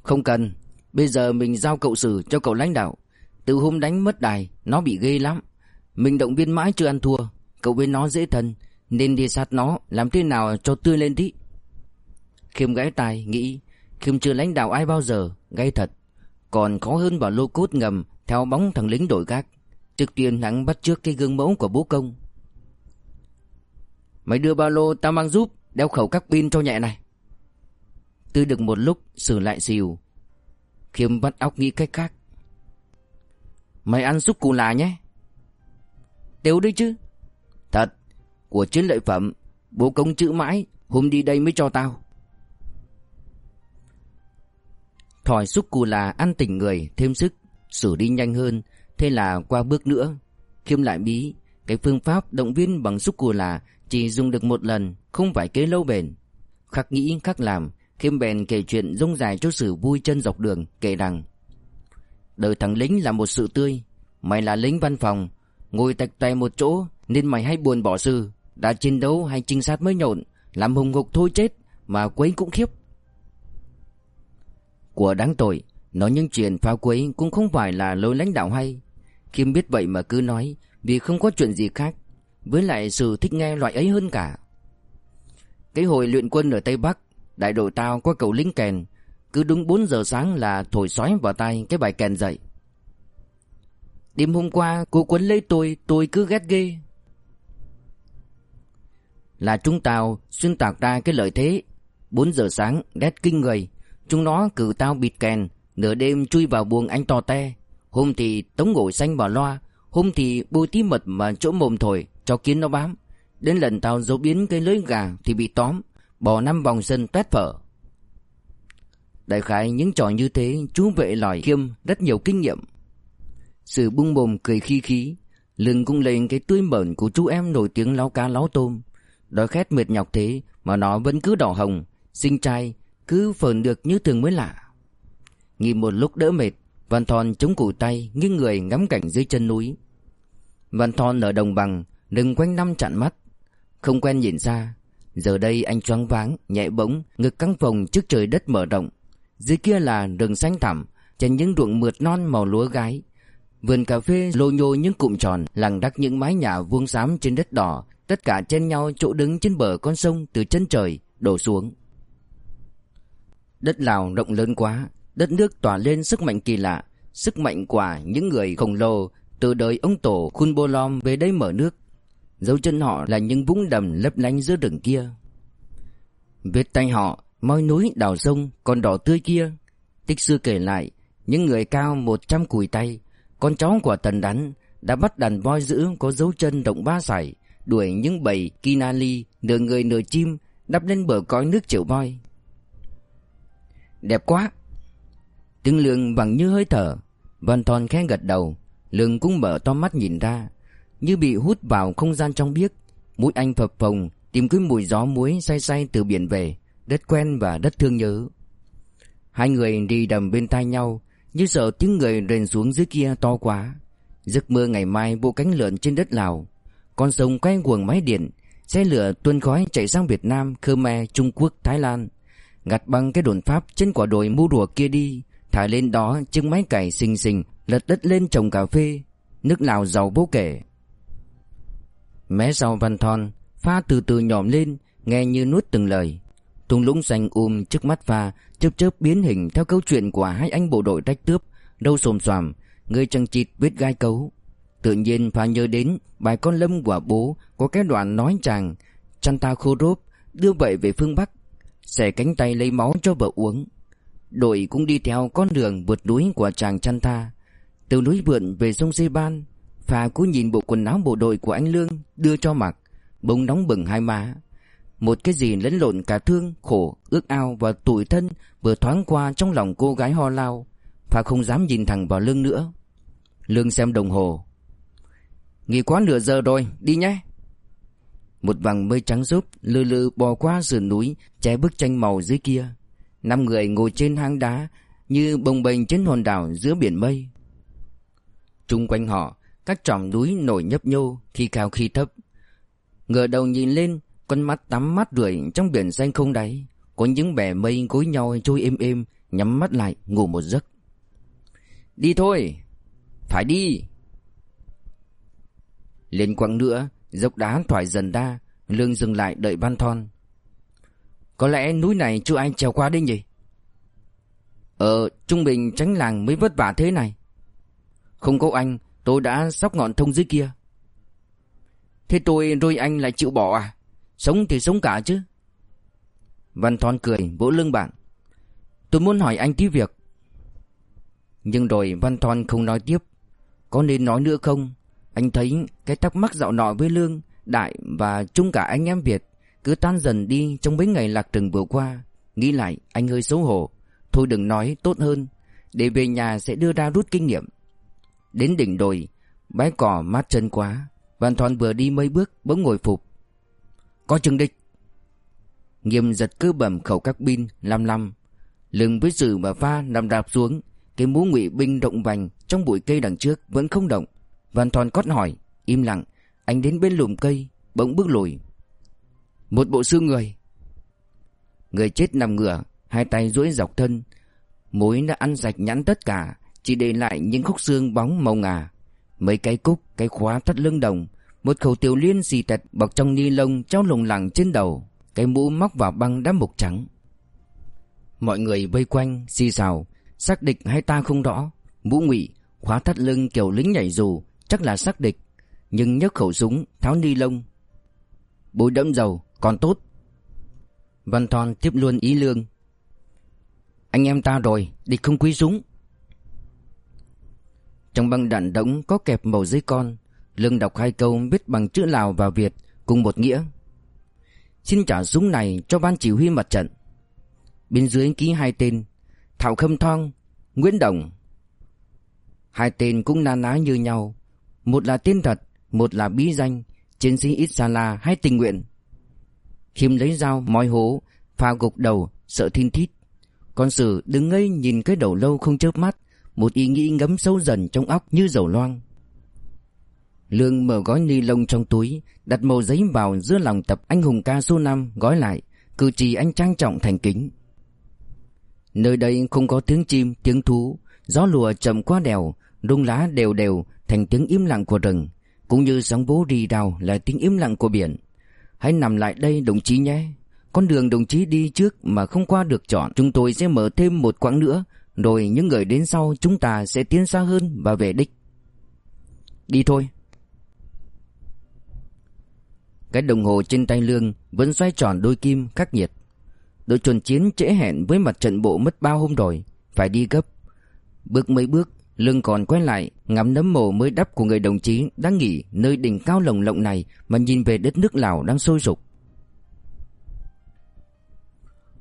S1: Không cần, Bây giờ mình giao cậu xử cho cậu lãnh đạo. Từ hôm đánh mất đài, Nó bị ghê lắm. Mình động viên mãi chưa ăn thua, Cậu với nó dễ thân, Nên đi sát nó, Làm thế nào cho tươi lên tí. Khiêm gãy tai, nghĩ, Khiêm chưa lãnh đạo ai bao giờ, Gay thật. Còn khó hơn vào lô cốt ngầm Theo bóng thằng lính đội gác. Trước tiên hắn bắt trước cái gương mẫu của bố công. Mày đưa ba lô, tao mang giúp, Đeo khẩu các pin cho nhẹ này. Tư được một lúc xử lại xìu. Khiêm bắt óc nghĩ cách khác. Mày ăn xúc cù là nhé. Đều đấy chứ. Thật, Của chiến lợi phẩm, Bố công chữ mãi, Hôm đi đây mới cho tao. Thỏi xúc cù là ăn tỉnh người, Thêm sức, Xử đi nhanh hơn. Thế là qua bước nữa, Khiêm lại bí. Cái phương pháp động viên bằng xúc cù là Chỉ dùng được một lần, Không phải kế lâu bền. Khắc nghĩ, khắc làm, Khiêm bèn kể chuyện rông dài cho sử vui chân dọc đường, Kể rằng, Đời thằng lính là một sự tươi, Mày là lính văn phòng, Ngồi tạch tay một chỗ Nên mày hay buồn bỏ sư Đã chiến đấu hay trinh sát mới nhộn, Làm hùng ngục thôi chết, Mà quấy cũng khiếp. Của đáng tội. Nói những chuyện phá quấy cũng không phải là lối lãnh đạo hay. Khiêm biết vậy mà cứ nói, Vì không có chuyện gì khác, Với lại sự thích nghe loại ấy hơn cả. Cái hồi luyện quân ở Tây Bắc, Đại đội tao có cầu lính kèn, Cứ đúng 4 giờ sáng là thổi xoáy vào tay cái bài kèn dậy. Đêm hôm qua, cô quấn lấy tôi Tôi cứ ghét ghê. Là chúng tao xuyên tạc ra cái lợi thế 4 giờ sáng ghét kinh người. Chúng nó cử tao bịt kèn, Nửa đêm chui vào buồng anh to te. Hôm thì tống ngồi xanh vào loa, Hôm thì bôi tí mật mà chỗ mồm thổi, Cho kiến nó bám. Đến lần tao giấu biến cái lưới gà Thì bị tóm Bỏ năm vòng sân tuét phở. Đại khái những trò như thế, Chú vệ lòi khiêm rất nhiều kinh nghiệm. Sự bung mồm cười khi khí, Lưng cũng lên cái tươi mởn của chú em nổi tiếng láo cá láo tôm. Đói khét mệt nhọc thế Mà nó vẫn cứ đỏ hồng Sinh trai cứ phởn được như thường mới lạ. Nghỉ một lúc đỡ mệt, Văn Thon chống cổ tay Nghiêng người ngắm cảnh dưới chân núi. Văn Thon ở đồng bằng Đừng quanh năm chặn mắt. Không quen nhìn xa, Giờ đây anh choáng váng, Nhẹ bỗng, Ngực căng phồng trước trời đất mở rộng. Dưới kia là rừng xanh thẳm, Trên những ruộng mượt non màu lúa gái. Vườn cà phê lô nhô những cụm tròn Lằng đắc những mái nhà vuông xám trên đất đỏ. Tất cả chen nhau chỗ đứng trên bờ con sông Từ chân trời đổ xuống. Đất Lào rộng lớn quá, Đất nước tỏa lên sức mạnh kỳ lạ, Sức mạnh của những người khổng lồ Từ đời ông tổ Khun Bô Lom về đây mở nước. Dấu chân họ là những vũng đầm lấp lánh giữa rừng kia. Vết tay họ Môi núi đào sông còn đỏ tươi kia. Tích xưa kể lại, Những người cao một trăm cùi tay, Con cháu của tần đắn Đã bắt đàn voi dữ có dấu chân động ba sải, Đuổi những bầy kinali Nửa người nửa chim, Đắp lên bờ cõi nước triệu voi. Đẹp quá. Tiếng lương bằng như hơi thở. Văn Thon khẽ gật đầu. Lương cũng mở to mắt nhìn ra. Như bị hút vào không gian trong biếc Mũi anh phập phồng Tìm cái mùi gió muối say say từ biển về. Đất quen và đất thương nhớ. Hai người đi đầm bên tai nhau Như sợ tiếng người rền xuống dưới kia to quá. Giấc mơ ngày mai bộ cánh lợn trên đất Lào. Con sông quay quần máy điện Xe lửa tuôn khói chạy sang Việt Nam, Khmer, Trung Quốc, Thái Lan gạt băng cái đồn Pháp trên quả đồi mu rùa kia đi, Thả lên đó chiếc máy cày xình xình, Lật đất lên trồng cà phê, Nước Lào giàu vô kể. Mé sau văn thon, Pha từ từ nhòm lên, Nghe như nuốt từng lời. Thung lũng xanh um trước mắt pha, Chớp chớp biến hình theo câu chuyện của hai anh bộ đội trách tướp, Đâu xồm xoàm, Người chẳng chịt viết gai cấu. Tự nhiên pha nhớ đến Bài con lâm của bố Có cái đoạn nói chàng, Chăn ta khô rốp, Đưa vậy về phương Bắc Xẻ cánh tay lấy máu cho vợ uống. Đội cũng đi theo con đường vượt núi của chàng chăn tha. Từ núi vượn về sông Sê Ban Phà cú nhìn bộ quần áo bộ đội của anh Lương Đưa cho mặc Bông nóng bừng hai má. Một cái gì lẫn lộn cả thương, khổ, ước ao và tủi thân Vừa thoáng qua trong lòng cô gái ho lao Phà không dám nhìn thẳng vào Lương nữa. Lương xem đồng hồ. Nghỉ quá nửa giờ rồi, đi nhé. Một vầng mây trắng rúp lư lư bò qua sườn núi, Che bức tranh màu dưới kia. Năm người ngồi trên hang đá, Như bồng bềnh trên hòn đảo giữa biển mây. Trung quanh họ, Các tròm núi nổi nhấp nhô Khi cao khi thấp. Ngửa đầu nhìn lên, Con mắt tắm mắt rưỡi trong biển xanh không đáy. Có những bẻ mây gối nhau trôi êm êm, Nhắm mắt lại, ngủ một giấc. Đi thôi! Phải đi! Lên quãng nữa Dốc đá thoải dần đa Lương dừng lại đợi Văn Thon. Có lẽ núi này chưa ai trèo qua đi nhỉ? Ờ Trung Bình tránh làng mới vất vả thế này. Không có anh, Tôi đã sóc ngọn thông dưới kia. Thế tôi rồi anh lại chịu bỏ à? Sống thì sống cả chứ. Văn Thon cười, vỗ lưng bạn. Tôi muốn hỏi anh tí việc. Nhưng rồi Văn Thon không nói tiếp. Có nên nói nữa không? Anh thấy cái thắc mắc dạo nọ với Lương, Đại và chung cả anh em Việt cứ tan dần đi trong mấy ngày lạc rừng vừa qua. Nghĩ lại, anh hơi xấu hổ. Thôi đừng nói tốt hơn, Để về nhà sẽ đưa ra rút kinh nghiệm. Đến đỉnh đồi, Bãi cỏ mát chân quá Văn Thoan vừa đi mấy bước bỗng ngồi phục Có chừng địch. Nghiêm giật cứ bẩm khẩu các pin lăm lăm. Lưng với sự mà pha nằm đạp xuống, Cái mũ ngụy binh động vành Trong bụi cây đằng trước vẫn không động. Văn Thòn cót hỏi Im lặng Anh đến bên lùm cây Bỗng bước lùi. Một bộ xương người. Người chết nằm ngửa Hai tay duỗi dọc thân. Mối đã ăn sạch nhẵn tất cả Chỉ để lại những khúc xương bóng màu ngà. Mấy cái cúc, cái khóa thắt lưng đồng Một khẩu tiểu liên xì tẹt bọc trong ni lông treo lồng lẳng trên đầu. Cái mũ móc vào băng đá mục trắng. Mọi người vây quanh, xì xào Xác địch hay ta không rõ. Mũ ngụy, khóa thắt lưng kiểu lính nhảy dù Chắc là xác địch Nhưng nhấc khẩu súng, tháo ni lông. Bụi đẫm dầu còn tốt. Văn Thon tiếp luôn ý lương. Anh em ta rồi Địch không quý súng. Trong băng đạn đống có kẹp màu giấy con Lương đọc hai câu viết bằng chữ Lào và Việt Cùng một nghĩa. Xin trả súng này cho ban chỉ huy mặt trận. Bên dưới ký hai tên Thảo Khâm Thong Nguyễn Đồng. Hai tên cũng na ná như nhau. Một là tên thật Một là bí danh Chiến sĩ Isala hay tình nguyện. Khiêm lấy dao moi hố Pha gục đầu sợ thiên thít. Con sử đứng ngây nhìn cái đầu lâu không chớp mắt Một ý nghĩ ngấm sâu dần trong óc như dầu loang. Lương mở gói ni lông trong túi Đặt màu giấy vào giữa lòng tập anh hùng ca số 5 Gói lại Cử chỉ anh trang trọng thành kính. Nơi đây không có tiếng chim, tiếng thú Gió lùa chậm qua đèo Rung lá đều đều thành tiếng im lặng của rừng, Cũng như sóng vỗ rì rào là tiếng im lặng của biển. Hãy nằm lại đây, đồng chí nhé. Con đường đồng chí đi trước mà không qua được chọn, Chúng tôi sẽ mở thêm một quãng nữa, Rồi những người đến sau chúng ta sẽ tiến xa hơn và về đích. Đi thôi. Cái đồng hồ trên tay Lương Vẫn xoay tròn đôi kim khắc nhiệt Đội chuẩn chiến trễ hẹn với mặt trận bộ mất bao hôm rồi, Phải đi gấp. Bước mấy bước Lương còn quay lại, Ngắm nấm mồ mới đắp của người đồng chí Đang nghỉ nơi đỉnh cao lồng lộng này Mà nhìn về đất nước Lào đang sôi sục.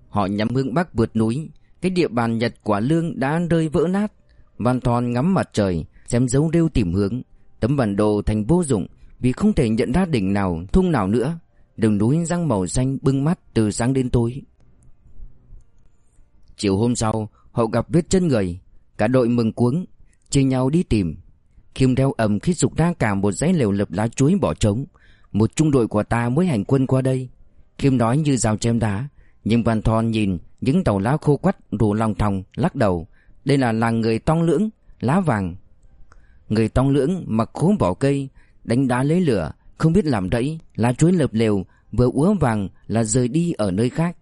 S1: Họ nhắm hướng bắc vượt núi, Cái địa bàn Nhật quả lương đã rơi vỡ nát Văn Thon ngắm mặt trời, Xem dấu rêu tìm hướng, Tấm bản đồ thành vô dụng Vì không thể nhận ra đỉnh nào, thung nào nữa. Đường núi răng màu xanh bưng mắt từ sáng đến tối. Chiều hôm sau, Họ gặp vết chân người, Cả đội mừng cuống Chia nhau đi tìm. Khiêm đeo ầm khi sụp ra cả một dãy lều lập lá chuối bỏ trống. Một trung đội của ta mới hành quân qua đây. Khiêm nói như rào chém đá Nhưng Văn Thon nhìn những tàu lá khô quắt rủ lòng thòng lắc đầu. Đây là làng người tong lưỡng Lá vàng. Người tong lưỡng mặc khố bỏ cây Đánh đá lấy lửa Không biết làm đẫy, Lá chuối lợp lều Vừa úa vàng là rời đi ở nơi khác.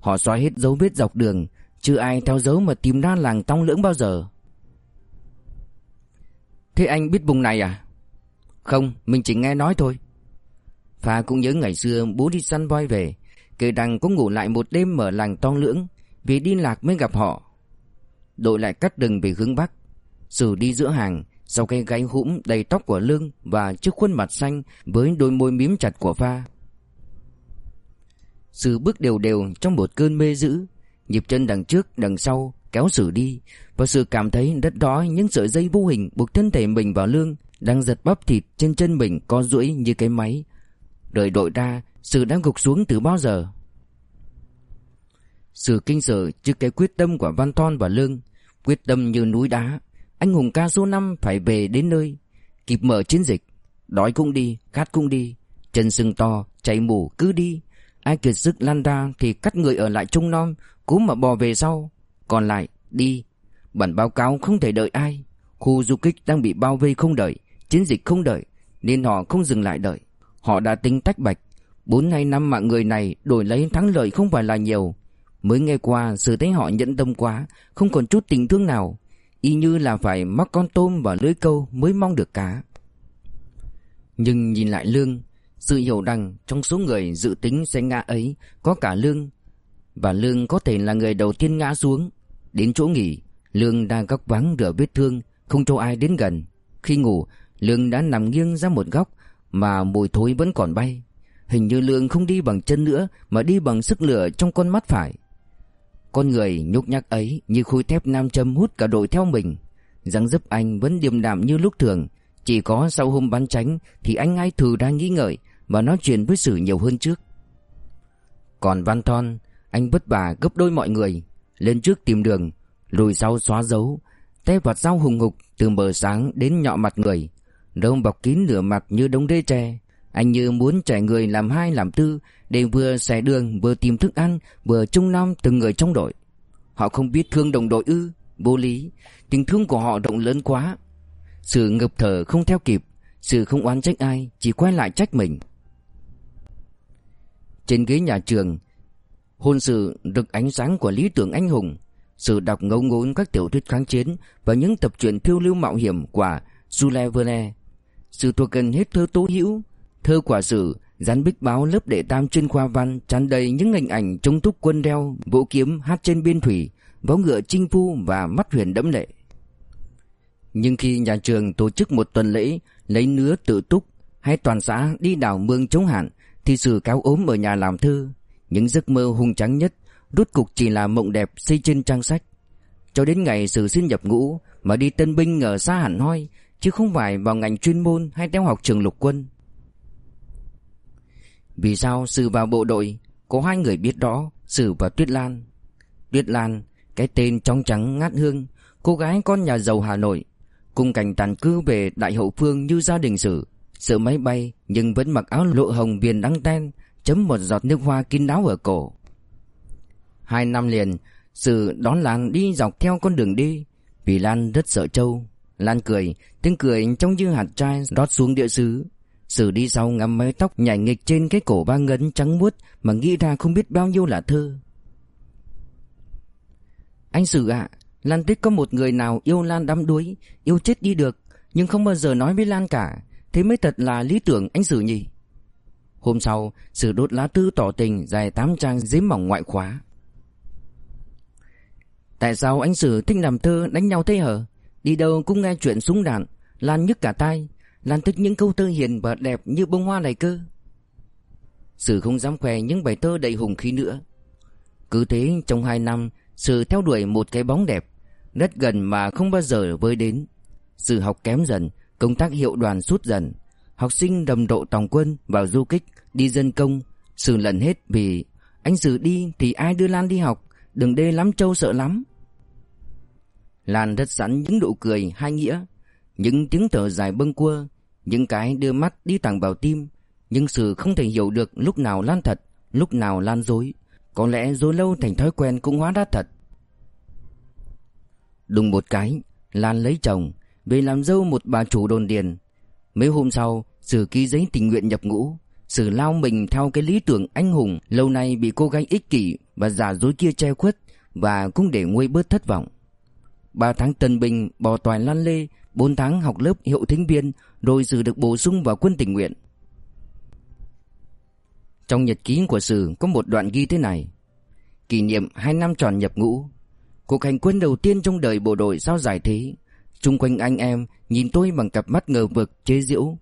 S1: Họ xóa hết dấu vết dọc đường Chưa ai theo dấu mà tìm ra làng tong lưỡng bao giờ. Thế anh biết vùng này à? Không, mình chỉ nghe nói thôi. Pha cũng nhớ ngày xưa bố đi săn voi về Kể rằng có ngủ lại một đêm ở làng tong lưỡng Vì đi lạc mới gặp họ. Đội lại cắt đường về hướng Bắc. Sử đi giữa hàng Sau cây gáy hũm đầy tóc của lưng Và chiếc khuôn mặt xanh Với đôi môi mím chặt của pha. Sự bước đều đều trong một cơn mê dữ Nhịp chân đằng trước đằng sau kéo Sử đi. Và Sử cảm thấy rất rõ những sợi dây vô hình buộc thân thể mình vào lưng Đang giật bắp thịt trên chân mình co duỗi như cái máy. Đợi đội ra Sử đã gục xuống từ bao giờ? Sử kinh sợ trước cái quyết tâm của Văn Thon và Lương. Quyết tâm như núi đá. Anh hùng ca số năm phải về đến nơi. Kịp mở chiến dịch. Đói cũng đi, khát cũng đi. Chân sưng to, chảy mù cứ đi. Ai kiệt sức lan ra thì cắt người ở lại trung non Cố mà bò về sau. Còn lại, đi. Bản báo cáo không thể đợi ai. Khu du kích đang bị bao vây không đợi Chiến dịch không đợi Nên họ không dừng lại đợi. Họ đã tính tách bạch. Bốn hay năm mạng người này đổi lấy thắng lợi không phải là nhiều. Mới nghe qua sự thấy họ nhẫn tâm quá Không còn chút tình thương nào. Y như là phải mắc con tôm vào lưới câu mới mong được cá Nhưng nhìn lại Lương Sự hiểu rằng trong số người dự tính sẽ ngã ấy Có cả Lương. Và Lương có thể là người đầu tiên ngã xuống. Đến chỗ nghỉ, Lương đang góc vắng rửa vết thương, Không cho ai đến gần. Khi ngủ, Lương đã nằm nghiêng ra một góc Mà mùi thối vẫn còn bay. Hình như Lương không đi bằng chân nữa, Mà đi bằng sức lửa trong con mắt phải. Con người nhúc nhắc ấy Như khối thép nam châm hút cả đội theo mình. Răng dấp anh vẫn điềm đạm như lúc thường. Chỉ có sau hôm bắn tránh Thì anh ai thử đang nghĩ ngợi Và nói chuyện với sự nhiều hơn trước. Còn Văn Thon, Anh vất vả gấp đôi mọi người. Lên trước tìm đường, Lùi sau xóa dấu té vặt dao hùng hục từ bờ sáng đến nhọ mặt người. Đông bọc kín nửa mặt như đống rễ tre. Anh như muốn trẻ người làm hai làm tư Để vừa xẻ đường, vừa tìm thức ăn, Vừa trông nom từng người trong đội. Họ không biết thương đồng đội ư, Vô lý. Tình thương của họ rộng lớn quá. Sự ngập thở không theo kịp, Sự không oán trách ai, Chỉ quay lại trách mình. Trên ghế nhà trường Hôn sự rực ánh sáng của lý tưởng anh hùng, Sự đọc ngấu ngốn các tiểu thuyết kháng chiến Và những tập truyện phiêu lưu mạo hiểm của Jules Verne. Sự thuộc gần hết thơ tố hữu, Thơ quả sử, Dán bích báo lớp đệ tam chuyên khoa văn, tràn đầy những hình ảnh chống túc quân đeo, Vũ kiếm hát trên biên thủy, Vó ngựa chinh phu và mắt huyền đẫm lệ. Nhưng khi nhà trường tổ chức một tuần lễ Lấy nứa tự túc, Hay toàn xã đi đảo mương chống hạn, Thì sự cáo ốm ở nhà làm thư những giấc mơ hung trắng nhất rút cục chỉ là mộng đẹp xây trên trang sách. Cho đến ngày sự xin nhập ngũ Mà đi tân binh ở xa hẳn hoi, Chứ không phải vào ngành chuyên môn hay theo học trường lục quân. Vì sao Sử vào bộ đội Có hai người biết đó Sử và Tuyết Lan? Tuyết Lan, Cái tên trong trắng ngát hương, Cô gái con nhà giàu Hà Nội, Cùng cảnh tàn cư về Đại Hậu Phương như gia đình Sử sử máy bay nhưng vẫn mặc áo lộ hồng viền đăng ten Chấm một giọt nước hoa kín đáo ở cổ. Hai năm liền Sử đón Lan đi dọc theo con đường đi. Vì Lan rất sợ trâu, Lan cười, Tiếng cười trông như hạt trai rót xuống địa sứ. Sử đi sau ngắm mái tóc nhảy nghịch trên cái cổ ba ngấn trắng muốt Mà nghĩ ra không biết bao nhiêu là thơ. Anh Sử ạ, Lan thích có một người nào yêu Lan đắm đuối, Yêu chết đi được, Nhưng không bao giờ nói với Lan cả. Thế mới thật là lý tưởng anh Sử nhỉ? Hôm sau Sử đốt lá thư tỏ tình Dài 8 trang giấy mỏng ngoại khóa. Tại sao anh Sử thích làm thơ đánh nhau thế hở Đi đâu cũng nghe chuyện súng đạn, Lan nhức cả tai, Lan thích những câu thơ hiền và đẹp như bông hoa này cơ. Sử không dám khoe những bài thơ đầy hùng khí nữa. Cứ thế, trong hai năm, Sử theo đuổi một cái bóng đẹp, Rất gần mà không bao giờ với đến. Sử học kém dần, Công tác hiệu đoàn sút dần Học sinh đầm độ tòng quân vào du kích, Đi dân công, xử lần hết vì Anh xử đi thì ai đưa Lan đi học? Đừng đê lắm châu sợ lắm. Lan rất sẵn những nụ cười hai nghĩa, Những tiếng thở dài bâng quơ, Những cái đưa mắt đi thẳng vào tim. Nhưng sự không thể hiểu được lúc nào Lan thật, Lúc nào Lan dối. Có lẽ dối lâu thành thói quen cũng hóa đã thật. Đúng một cái, Lan lấy chồng, Về làm dâu một bà chủ đồn điền. Mấy hôm sau, Sử ký giấy tình nguyện nhập ngũ. Sử lao mình theo cái lý tưởng anh hùng, Lâu nay bị cô gái ích kỷ Và giả dối kia che khuất Và cũng để nguôi bớt thất vọng. Ba tháng tân binh bỏ toàn lan lê, Bốn tháng học lớp hiệu thính viên, Rồi Sử được bổ sung vào quân tình nguyện. Trong nhật ký của Sử có một đoạn ghi thế này. Kỷ niệm hai năm tròn nhập ngũ. Cuộc hành quân đầu tiên trong đời bộ đội sao giải thế? Trung quanh anh em, Nhìn tôi bằng cặp mắt ngờ vực, chế giễu.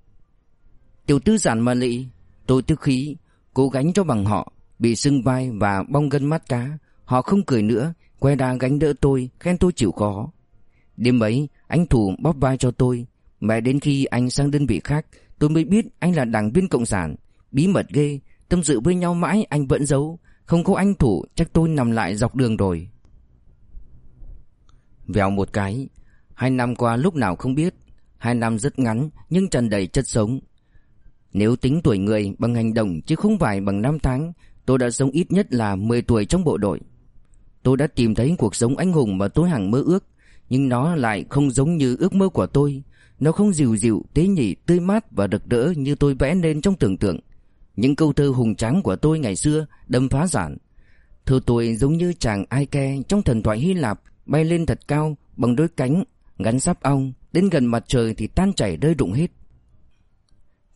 S1: Tiểu tư giản mà lị, Tôi tức khí, Cố gánh cho bằng họ, Bị sưng vai và bong gân mắt cá. Họ không cười nữa Quay ra gánh đỡ tôi, Khen tôi chịu khó. Đêm ấy, anh Thủ bóp vai cho tôi. Mẹ đến khi anh sang đơn vị khác, Tôi mới biết anh là đảng viên Cộng sản. Bí mật ghê, Tâm sự với nhau mãi anh vẫn giấu. Không có anh Thủ, chắc tôi nằm lại dọc đường rồi. Vèo một cái Hai năm qua lúc nào không biết. Hai năm rất ngắn nhưng tràn đầy chất sống. Nếu tính tuổi người bằng hành động chứ không phải bằng năm tháng Tôi đã sống ít nhất là 10 tuổi trong bộ đội. Tôi đã tìm thấy cuộc sống anh hùng mà tôi hằng mơ ước Nhưng nó lại không giống như ước mơ của tôi. Nó không dịu dịu, tế nhị, tươi mát và rực rỡ như tôi vẽ nên trong tưởng tượng. Những câu thơ hùng tráng của tôi ngày xưa đâm phá giản Thơ tôi giống như chàng Aike trong thần thoại Hy Lạp Bay lên thật cao bằng đôi cánh Gắn sắp ong, Đến gần mặt trời thì tan chảy rơi rụng hết.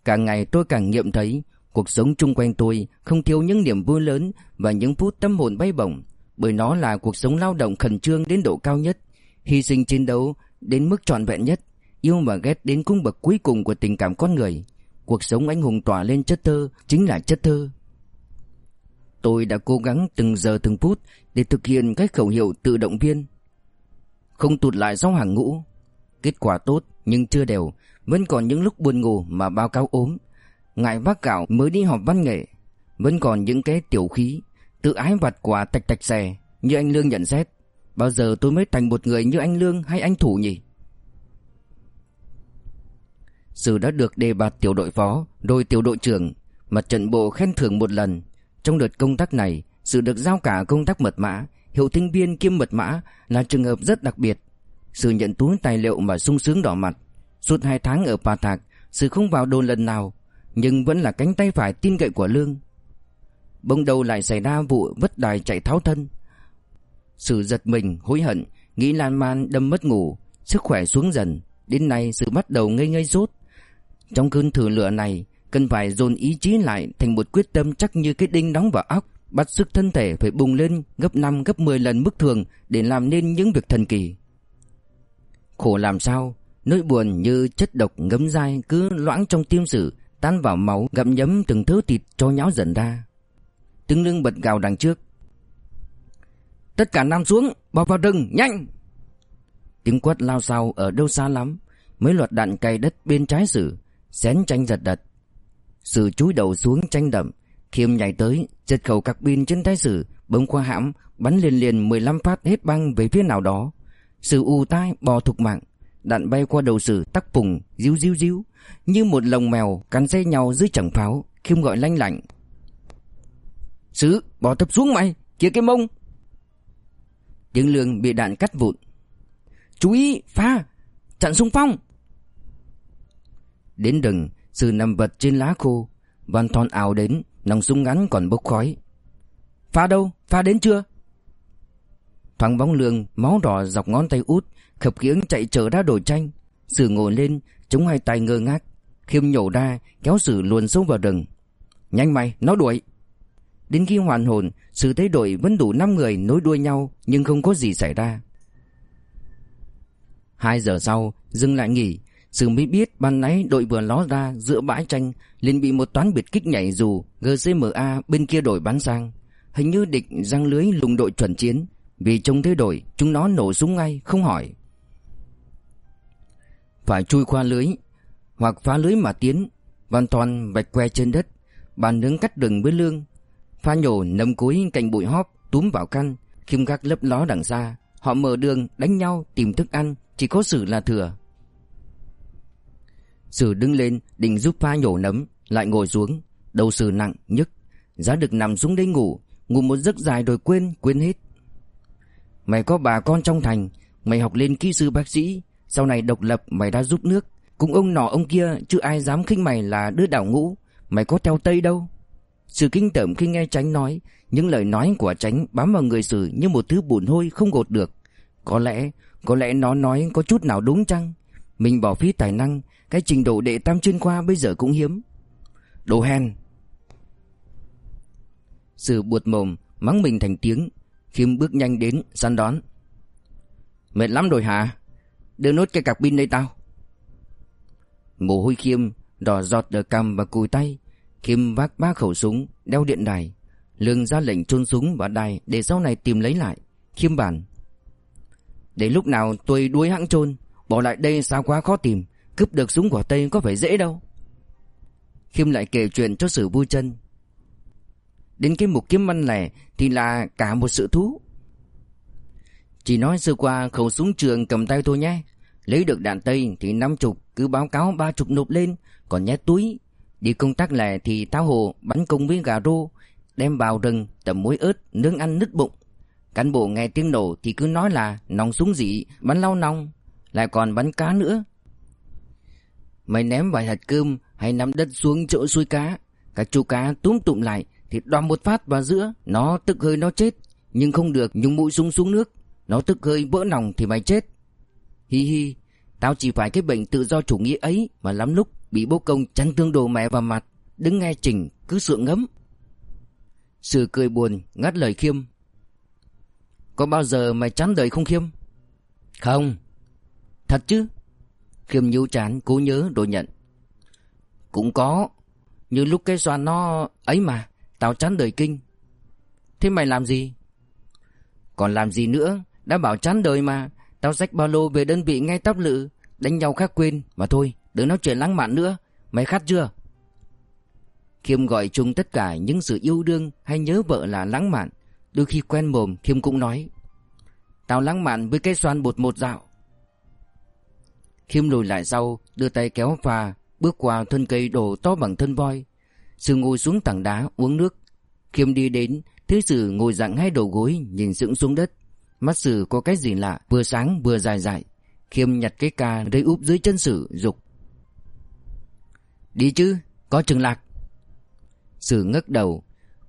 S1: Càng ngày tôi càng nghiệm thấy, Cuộc sống chung quanh tôi không thiếu những niềm vui lớn Và những phút tâm hồn bay bổng, Bởi nó là cuộc sống lao động khẩn trương đến độ cao nhất, Hy sinh chiến đấu đến mức trọn vẹn nhất, Yêu và ghét đến cung bậc cuối cùng của tình cảm con người. Cuộc sống anh hùng tỏa lên chất thơ Chính là chất thơ. Tôi đã cố gắng từng giờ từng phút Để thực hiện các khẩu hiệu tự động viên không tụt lại sau hàng ngũ. Kết quả tốt nhưng chưa đều, vẫn còn những lúc buồn ngủ mà báo cáo ốm. Ngại bác gạo mới đi họp văn nghệ, vẫn còn những cái tiểu khí, tự ái vặt quả tạch tạch xè như anh Lương nhận xét. Bao giờ tôi mới thành một người như anh Lương hay anh Thủ nhỉ? sự đã được đề bạt tiểu đội phó, đôi tiểu đội trưởng, mặt trận bộ khen thưởng một lần. Trong đợt công tác này, sự được giao cả công tác mật mã, Hiệu tinh viên kiêm mật mã là trường hợp rất đặc biệt. Sự nhận túi tài liệu mà sung sướng đỏ mặt. Suốt hai tháng ở Pà Thạc, sự không vào đồn lần nào, nhưng vẫn là cánh tay phải tin cậy của Lương. Bỗng đầu lại xảy ra vụ vất đài chạy tháo thân. Sự giật mình, hối hận, nghĩ lan man đâm mất ngủ, sức khỏe xuống dần. Đến nay sự bắt đầu ngây ngây rốt. Trong cơn thử lửa này, cần phải dồn ý chí lại thành một quyết tâm chắc như cái đinh đóng vào óc bắt sức thân thể phải bùng lên gấp 5 gấp 10 lần mức thường để làm nên những việc thần kỳ. Khổ làm sao, nỗi buồn như chất độc ngấm dai cứ loãng trong tim sử, tan vào máu gặm nhấm từng thứ thịt cho nháo dần ra. Tiếng lưng bật gào đằng trước. Tất cả nam xuống, bỏ vào rừng, nhanh! Tiếng quất lao sao ở đâu xa lắm, mấy loạt đạn cày đất bên trái sử, xén tranh giật đật. Sử chúi đầu xuống tranh đậm, Khiêm nhảy tới, giật khẩu các pin trên tay sử, bấm qua hãm, bắn liền liền 15 phát hết băng về phía nào đó. Sử u tai bò thục mạng, đạn bay qua đầu sử tắc phùng, díu díu díu, như một lồng mèo cắn dây nhau dưới chẳng pháo, Khiêm gọi lanh lạnh. Sử, bỏ tập xuống mày, kia cái mông. Tiếng lương bị đạn cắt vụn. Chú ý, pha, chặn xung phong. Đến đừng, sử nằm vật trên lá khô, Văn Thon ảo đến, Nòng súng ngắn còn bốc khói. Pha đâu? Pha đến chưa? Thoáng bóng lường Máu đỏ dọc ngón tay út Khập khiễng chạy trở ra đồi tranh. Sử ngồi lên Chống hai tay ngơ ngác. Khiêm nhổ ra Kéo sử luồn xuống vào rừng.
S2: Nhanh mày, nó đuổi. Đến khi hoàn hồn Sự thấy đội vẫn đủ 5 người nối đuôi nhau Nhưng không có gì xảy ra. Hai giờ sau Dừng lại nghỉ. Sự mới biết ban nãy đội vừa ló ra giữa bãi tranh liền bị một toán biệt kích nhảy dù GCMA bên kia đội bắn sang. Hình như địch răng lưới lùng đội chuẩn chiến. Vì trông thế đội Chúng nó nổ súng ngay, không hỏi. Phải chui qua lưới, Hoặc phá lưới mà tiến. Văn toàn vạch que trên đất, Bàn nướng cắt đường với lương. Pha nhổ nấm cối cạnh bụi hóp, Túm vào căn Khiêm gác lấp ló đằng xa, Họ mở đường, đánh nhau, tìm thức ăn, Chỉ có sự là thừa. Sử đứng lên định giúp pha nhổ nấm Lại ngồi xuống. Đầu sử nặng nhức. Giá được nằm xuống đây ngủ Ngủ một giấc dài rồi quên quên hết. Mày có bà con trong thành Mày học lên kỹ sư bác sĩ Sau này độc lập mày đã giúp nước. Cùng ông nọ ông kia chứ ai dám khinh mày là đứa đảo ngũ. Mày có theo Tây đâu. Sự kinh tởm khi nghe Tránh nói Những lời nói của Tránh bám vào người Sử như một thứ bùn hôi không gột được. Có lẽ, có lẽ nó nói có chút nào đúng chăng? Mình bỏ phí tài năng cái trình độ đệ tam chuyên khoa bây giờ cũng hiếm. Đồ hèn. Sử buột mồm Mắng mình thành tiếng, Khiêm bước nhanh đến săn đón. Mệt lắm rồi hả? Đưa nốt cái cặp pin đây tao. Mồ hôi khiêm Đỏ giọt ở cằm và cùi tay, Khiêm vác ba khẩu súng, Đeo điện đài. Lương ra lệnh chôn súng và đài Để sau này tìm lấy lại, Khiêm bản. Để lúc nào tôi đuối hãng chôn, Bỏ lại đây sao quá khó tìm. Cướp được súng của Tây có phải dễ đâu. Khiêm lại kể chuyện cho sử vui chân. Đến cái mục kiếm văn này Thì là cả một sự thú. Chỉ nói sơ qua khẩu súng trường cầm tay tôi nhé. Lấy được đạn Tây thì năm chục, Cứ báo cáo ba chục nộp lên. Còn nhét túi, Đi công tác lẻ thì tháo hồ bắn công với gà rô, Đem vào rừng tầm muối ớt, Nướng ăn nứt bụng. Cán bộ nghe tiếng nổ thì cứ nói là Nòng súng gì bắn lau nòng, Lại còn bắn cá nữa. Mày ném vài hạt cơm Hay nắm đất xuống chỗ suối cá. Các chú cá túm tụm lại Thì đòn một phát vào giữa. Nó tức hơi nó chết, Nhưng không được nhúng mũi súng xuống nước. Nó tức hơi vỡ nòng thì mày chết. Hi hi, Tao chỉ phải cái bệnh tự do chủ nghĩa ấy Mà lắm lúc bị bố công chắn thương đồ mẹ vào mặt. Đứng nghe chỉnh, cứ sượng ngấm. Sự cười buồn, ngắt lời khiêm. Có bao giờ mày chán đời không khiêm? Không. Thật chứ? Khiêm nhíu chán, cố nhớ rồi nhận. Cũng có, Như lúc cái xoan nó ấy mà, Tao chán đời kinh. Thế mày làm gì? Còn làm gì nữa? Đã bảo chán đời mà, Tao xách ba lô về đơn vị ngay tóc lự, Đánh nhau khác quên. Mà thôi, đừng nói chuyện lãng mạn nữa, Mày khát chưa? Khiêm gọi chung tất cả những sự yêu đương Hay nhớ vợ là lãng mạn. Đôi khi quen mồm, Khiêm cũng nói, Tao lãng mạn với cái xoan bột một dạo. Khiêm lùi lại sau, Đưa tay kéo pha, Bước qua thân cây đổ to bằng thân voi. Sư ngồi xuống tảng đá uống nước. Khiêm đi đến Thứ sử ngồi dạng hai đầu gối, Nhìn sững xuống đất. Mắt Sử có cái gì lạ, Vừa sáng vừa dài dài Khiêm nhặt cái ca rơi úp dưới chân Sử, dục. Đi chứ, Có chừng lạc. Sử ngất đầu.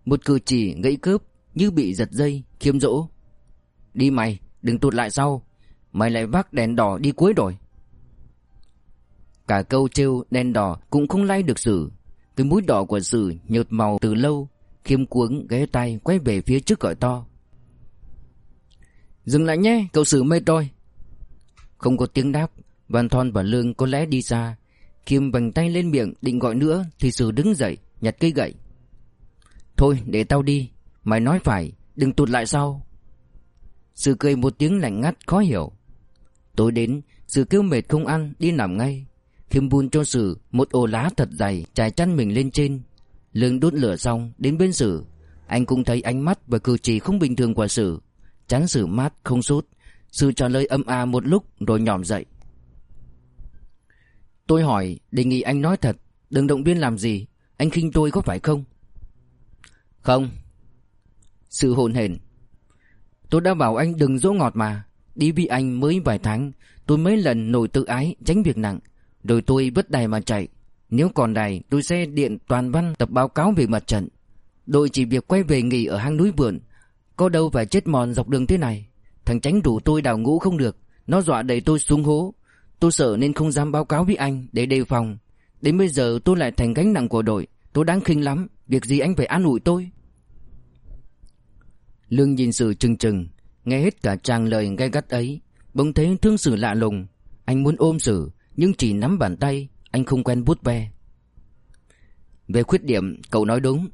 S2: Một cử chỉ gãy cướp Như bị giật dây, Khiêm dỗ. Đi mày, đừng tụt lại sau. Mày lại vác đèn đỏ đi cuối rồi. Cả câu trêu đen đỏ cũng không lay được Sử Cái mũi đỏ của Sử nhợt màu từ lâu, Khiêm cuống ghé tay quay về phía trước gọi to. Dừng lại nhé, cậu sử mê tôi Không có tiếng đáp, Văn Thon và Lương có lẽ đi xa. Khiêm vành tay lên miệng định gọi nữa Thì Sử đứng dậy, nhặt cây gậy. Thôi, để tao đi, Mày nói phải, đừng tụt lại sau. Sử cười một tiếng lạnh ngắt khó hiểu. Tối đến Sử kêu mệt không ăn, đi nằm ngay. Kim bùn cho Sử một ổ lá thật dày, Trải chăn mình lên trên. Lương đốt lửa xong, đến bên Sử Anh cũng thấy ánh mắt và cử chỉ không bình thường của Sử Chán Sử mát, không sốt. Sử trả lời âm a một lúc, rồi nhòm dậy. Tôi hỏi, đề nghị anh nói thật. Đừng động viên làm gì. Anh khinh tôi có phải không? Không. Sự hồn hển. Tôi đã bảo anh đừng dỗ ngọt mà. Đi với anh mới vài tháng, Tôi mấy lần nổi tự ái, tránh việc nặng. Rồi tôi vứt đài mà chạy. Nếu còn đài, tôi sẽ điện toàn văn tập báo cáo về mặt trận. Đội chỉ việc quay về nghỉ ở hang núi vườn. Có đâu phải chết mòn dọc đường thế này. Thằng tránh rủ tôi đào ngũ không được. Nó dọa đẩy tôi xuống hố. Tôi sợ nên không dám báo cáo với anh để đề phòng. Đến bây giờ tôi lại thành gánh nặng của đội. Tôi đáng khinh lắm. Việc gì anh phải an ủi tôi? Lương nhìn sự chừng chừng Nghe hết cả tràng lời gay gắt ấy, Bỗng thấy thương Sử lạ lùng. Anh muốn ôm Sử nhưng chỉ nắm bàn tay Anh không quen bút ve. Về khuyết điểm cậu nói đúng.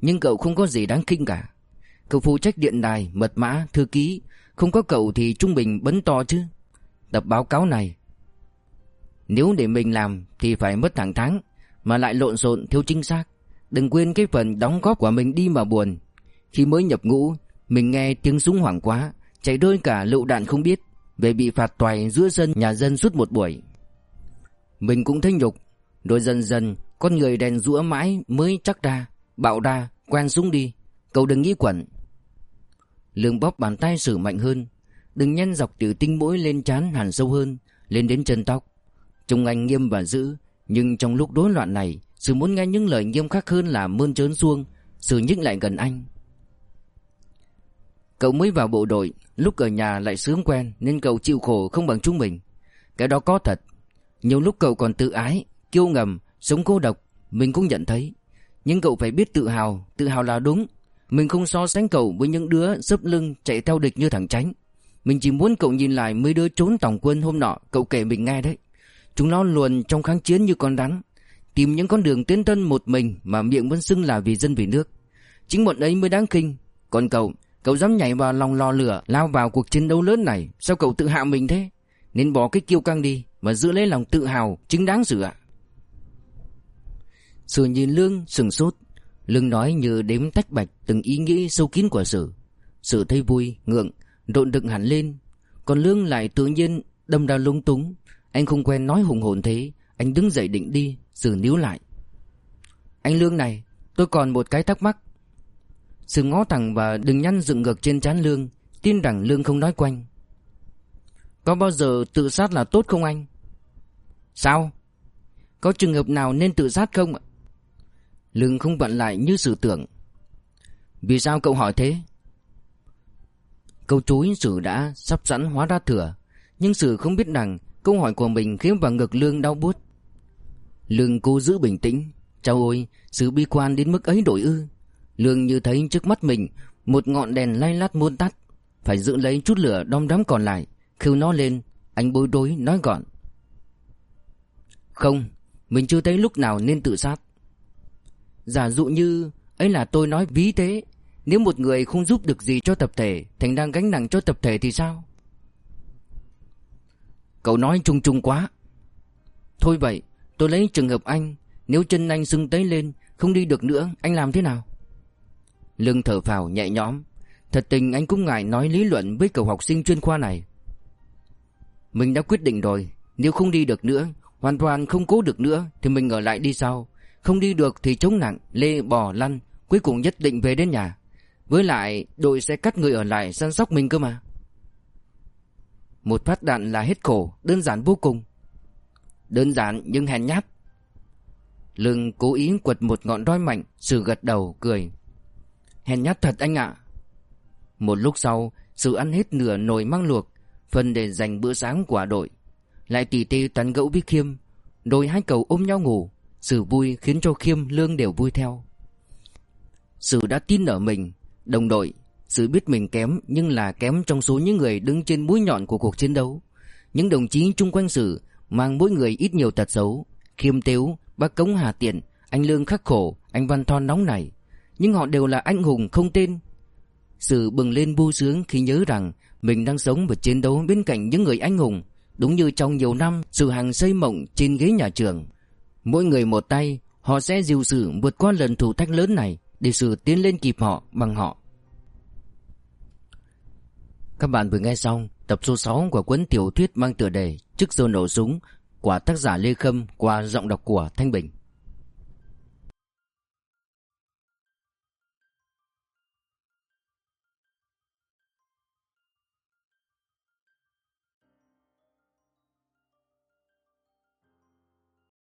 S2: Nhưng cậu không có gì đáng kinh cả. Cậu phụ trách điện đài, mật mã, thư ký. Không có cậu thì trung bình bấn to chứ. Tập báo cáo này. Nếu để mình làm Thì phải mất thẳng tháng Mà lại lộn xộn thiếu chính xác. Đừng quên cái phần đóng góp của mình đi mà buồn. Khi mới nhập ngũ Mình nghe tiếng súng hoảng quá Chạy đôi cả lựu đạn không biết. Về bị phạt toài giữa sân nhà dân suốt một buổi. Mình cũng thấy nhục. Rồi dần dần, Con người đèn rũa mãi mới chắc ra, Bạo ra, Quen xuống đi. Cậu đừng nghĩ quẩn. Lương bóp bàn tay sử mạnh hơn. Đừng nhăn dọc từ tinh mũi lên trán hẳn sâu hơn, Lên đến chân tóc. Trông anh nghiêm và dữ, Nhưng trong lúc rối loạn này, Sự muốn nghe những lời nghiêm khắc hơn là mơn trớn xuông, Sự nhích lại gần anh. Cậu mới vào bộ đội, Lúc ở nhà lại sướng quen Nên cậu chịu khổ không bằng chúng mình. Cái đó có thật nhiều lúc cậu còn tự ái, Kiêu ngầm, Sống cô độc, Mình cũng nhận thấy. Nhưng cậu phải biết tự hào Tự hào là đúng. Mình không so sánh cậu với những đứa sấp lưng chạy theo địch như thằng tránh Mình chỉ muốn cậu nhìn lại mấy đứa trốn tổng quân hôm nọ, Cậu kể mình nghe đấy. Chúng nó luồn trong kháng chiến như con rắn, Tìm những con đường tiến thân một mình Mà miệng vẫn xưng là vì dân vì nước. Chính bọn ấy mới đáng kinh Còn cậu Cậu dám nhảy vào lòng lò lửa, Lao vào cuộc chiến đấu lớn này, Sao cậu tự hạ mình thế? Nên bỏ cái kiêu căng đi và giữ lấy lòng tự hào Chính đáng sự ạ. Sử nhìn Lương sừng sốt. Lương nói như đếm tách bạch Từng ý nghĩ sâu kín của Sử. Sử thấy vui, ngượng Rộn đựng hẳn lên. Còn Lương lại tự nhiên đâm ra lung túng. Anh không quen nói hùng hồn thế. Anh đứng dậy định đi Sử níu lại. Anh Lương này Tôi còn một cái thắc mắc. Sử ngó thẳng và đừng nhăn dựng ngược trên trán Lương Tin rằng Lương không nói quanh. Có bao giờ tự sát là tốt không anh? Sao? Có trường hợp nào nên tự sát không ạ? Lương không vặn lại như sự tưởng. Vì sao cậu hỏi thế? Câu chối Sử đã sắp sẵn hóa ra thừa, Nhưng Sử không biết rằng Câu hỏi của mình khiến vào ngực Lương đau buốt. Lương cố giữ bình tĩnh. Chào ôi, Sự bi quan đến mức ấy đổi ư. Lương như thấy trước mắt mình Một ngọn đèn lay lát muôn tắt. Phải giữ lấy chút lửa đom đóm còn lại. Khêu nó lên, Anh bối rối nói gọn. Không Mình chưa thấy lúc nào nên tự sát. Giả dụ như, ấy là tôi nói ví thế Nếu một người không giúp được gì cho tập thể, Thành đang gánh nặng cho tập thể thì sao? Cậu nói chung chung quá. Thôi vậy, Tôi lấy trường hợp anh, Nếu chân anh sưng tấy lên, Không đi được nữa, Anh làm thế nào? Lương thở phào nhẹ nhõm. Thật tình anh cũng ngại nói lý luận với cậu học sinh chuyên khoa này. Mình đã quyết định rồi, Nếu không đi được nữa Hoàn toàn không cố được nữa Thì mình ở lại đi sau. Không đi được thì chống nặng, Lê bò lăn, Cuối cùng nhất định về đến nhà. Với lại, đội sẽ cắt người ở lại săn sóc mình cơ mà. Một phát đạn là hết khổ, Đơn giản vô cùng. Đơn giản nhưng hèn nhát. Lưng cố ý quật một ngọn roi mạnh, Sự gật đầu, cười. Hèn nhát thật anh ạ. Một lúc sau, Sự ăn hết nửa nồi măng luộc Phần để dành bữa sáng của đội. Lại tỉ tê tán gẫu với Khiêm Đôi hai cầu ôm nhau ngủ. Sự vui khiến cho Khiêm Lương đều vui theo. Sự đã tin ở mình Đồng đội Sự biết mình kém Nhưng là kém trong số những người đứng trên mũi nhọn của cuộc chiến đấu. Những đồng chí chung quanh Sự Mang mỗi người ít nhiều tật xấu. Khiêm Tiếu, bác Cống Hà Tiện Anh Lương khắc khổ, anh Văn Thon nóng nảy. Nhưng họ đều là anh hùng không tên. Sự bừng lên vui sướng khi nhớ rằng mình đang sống và chiến đấu bên cạnh những người anh hùng, đúng như trong nhiều năm sự hàng xây mộng trên ghế nhà trường. Mỗi người một tay, họ sẽ dìu sử vượt qua lần thử thách lớn này để sự tiến lên kịp họ bằng họ. Các bạn vừa nghe xong tập số 6 của cuốn tiểu thuyết mang tựa đề Trước giờ nổ súng của tác giả Lê Khâm qua giọng đọc của Thanh Bình.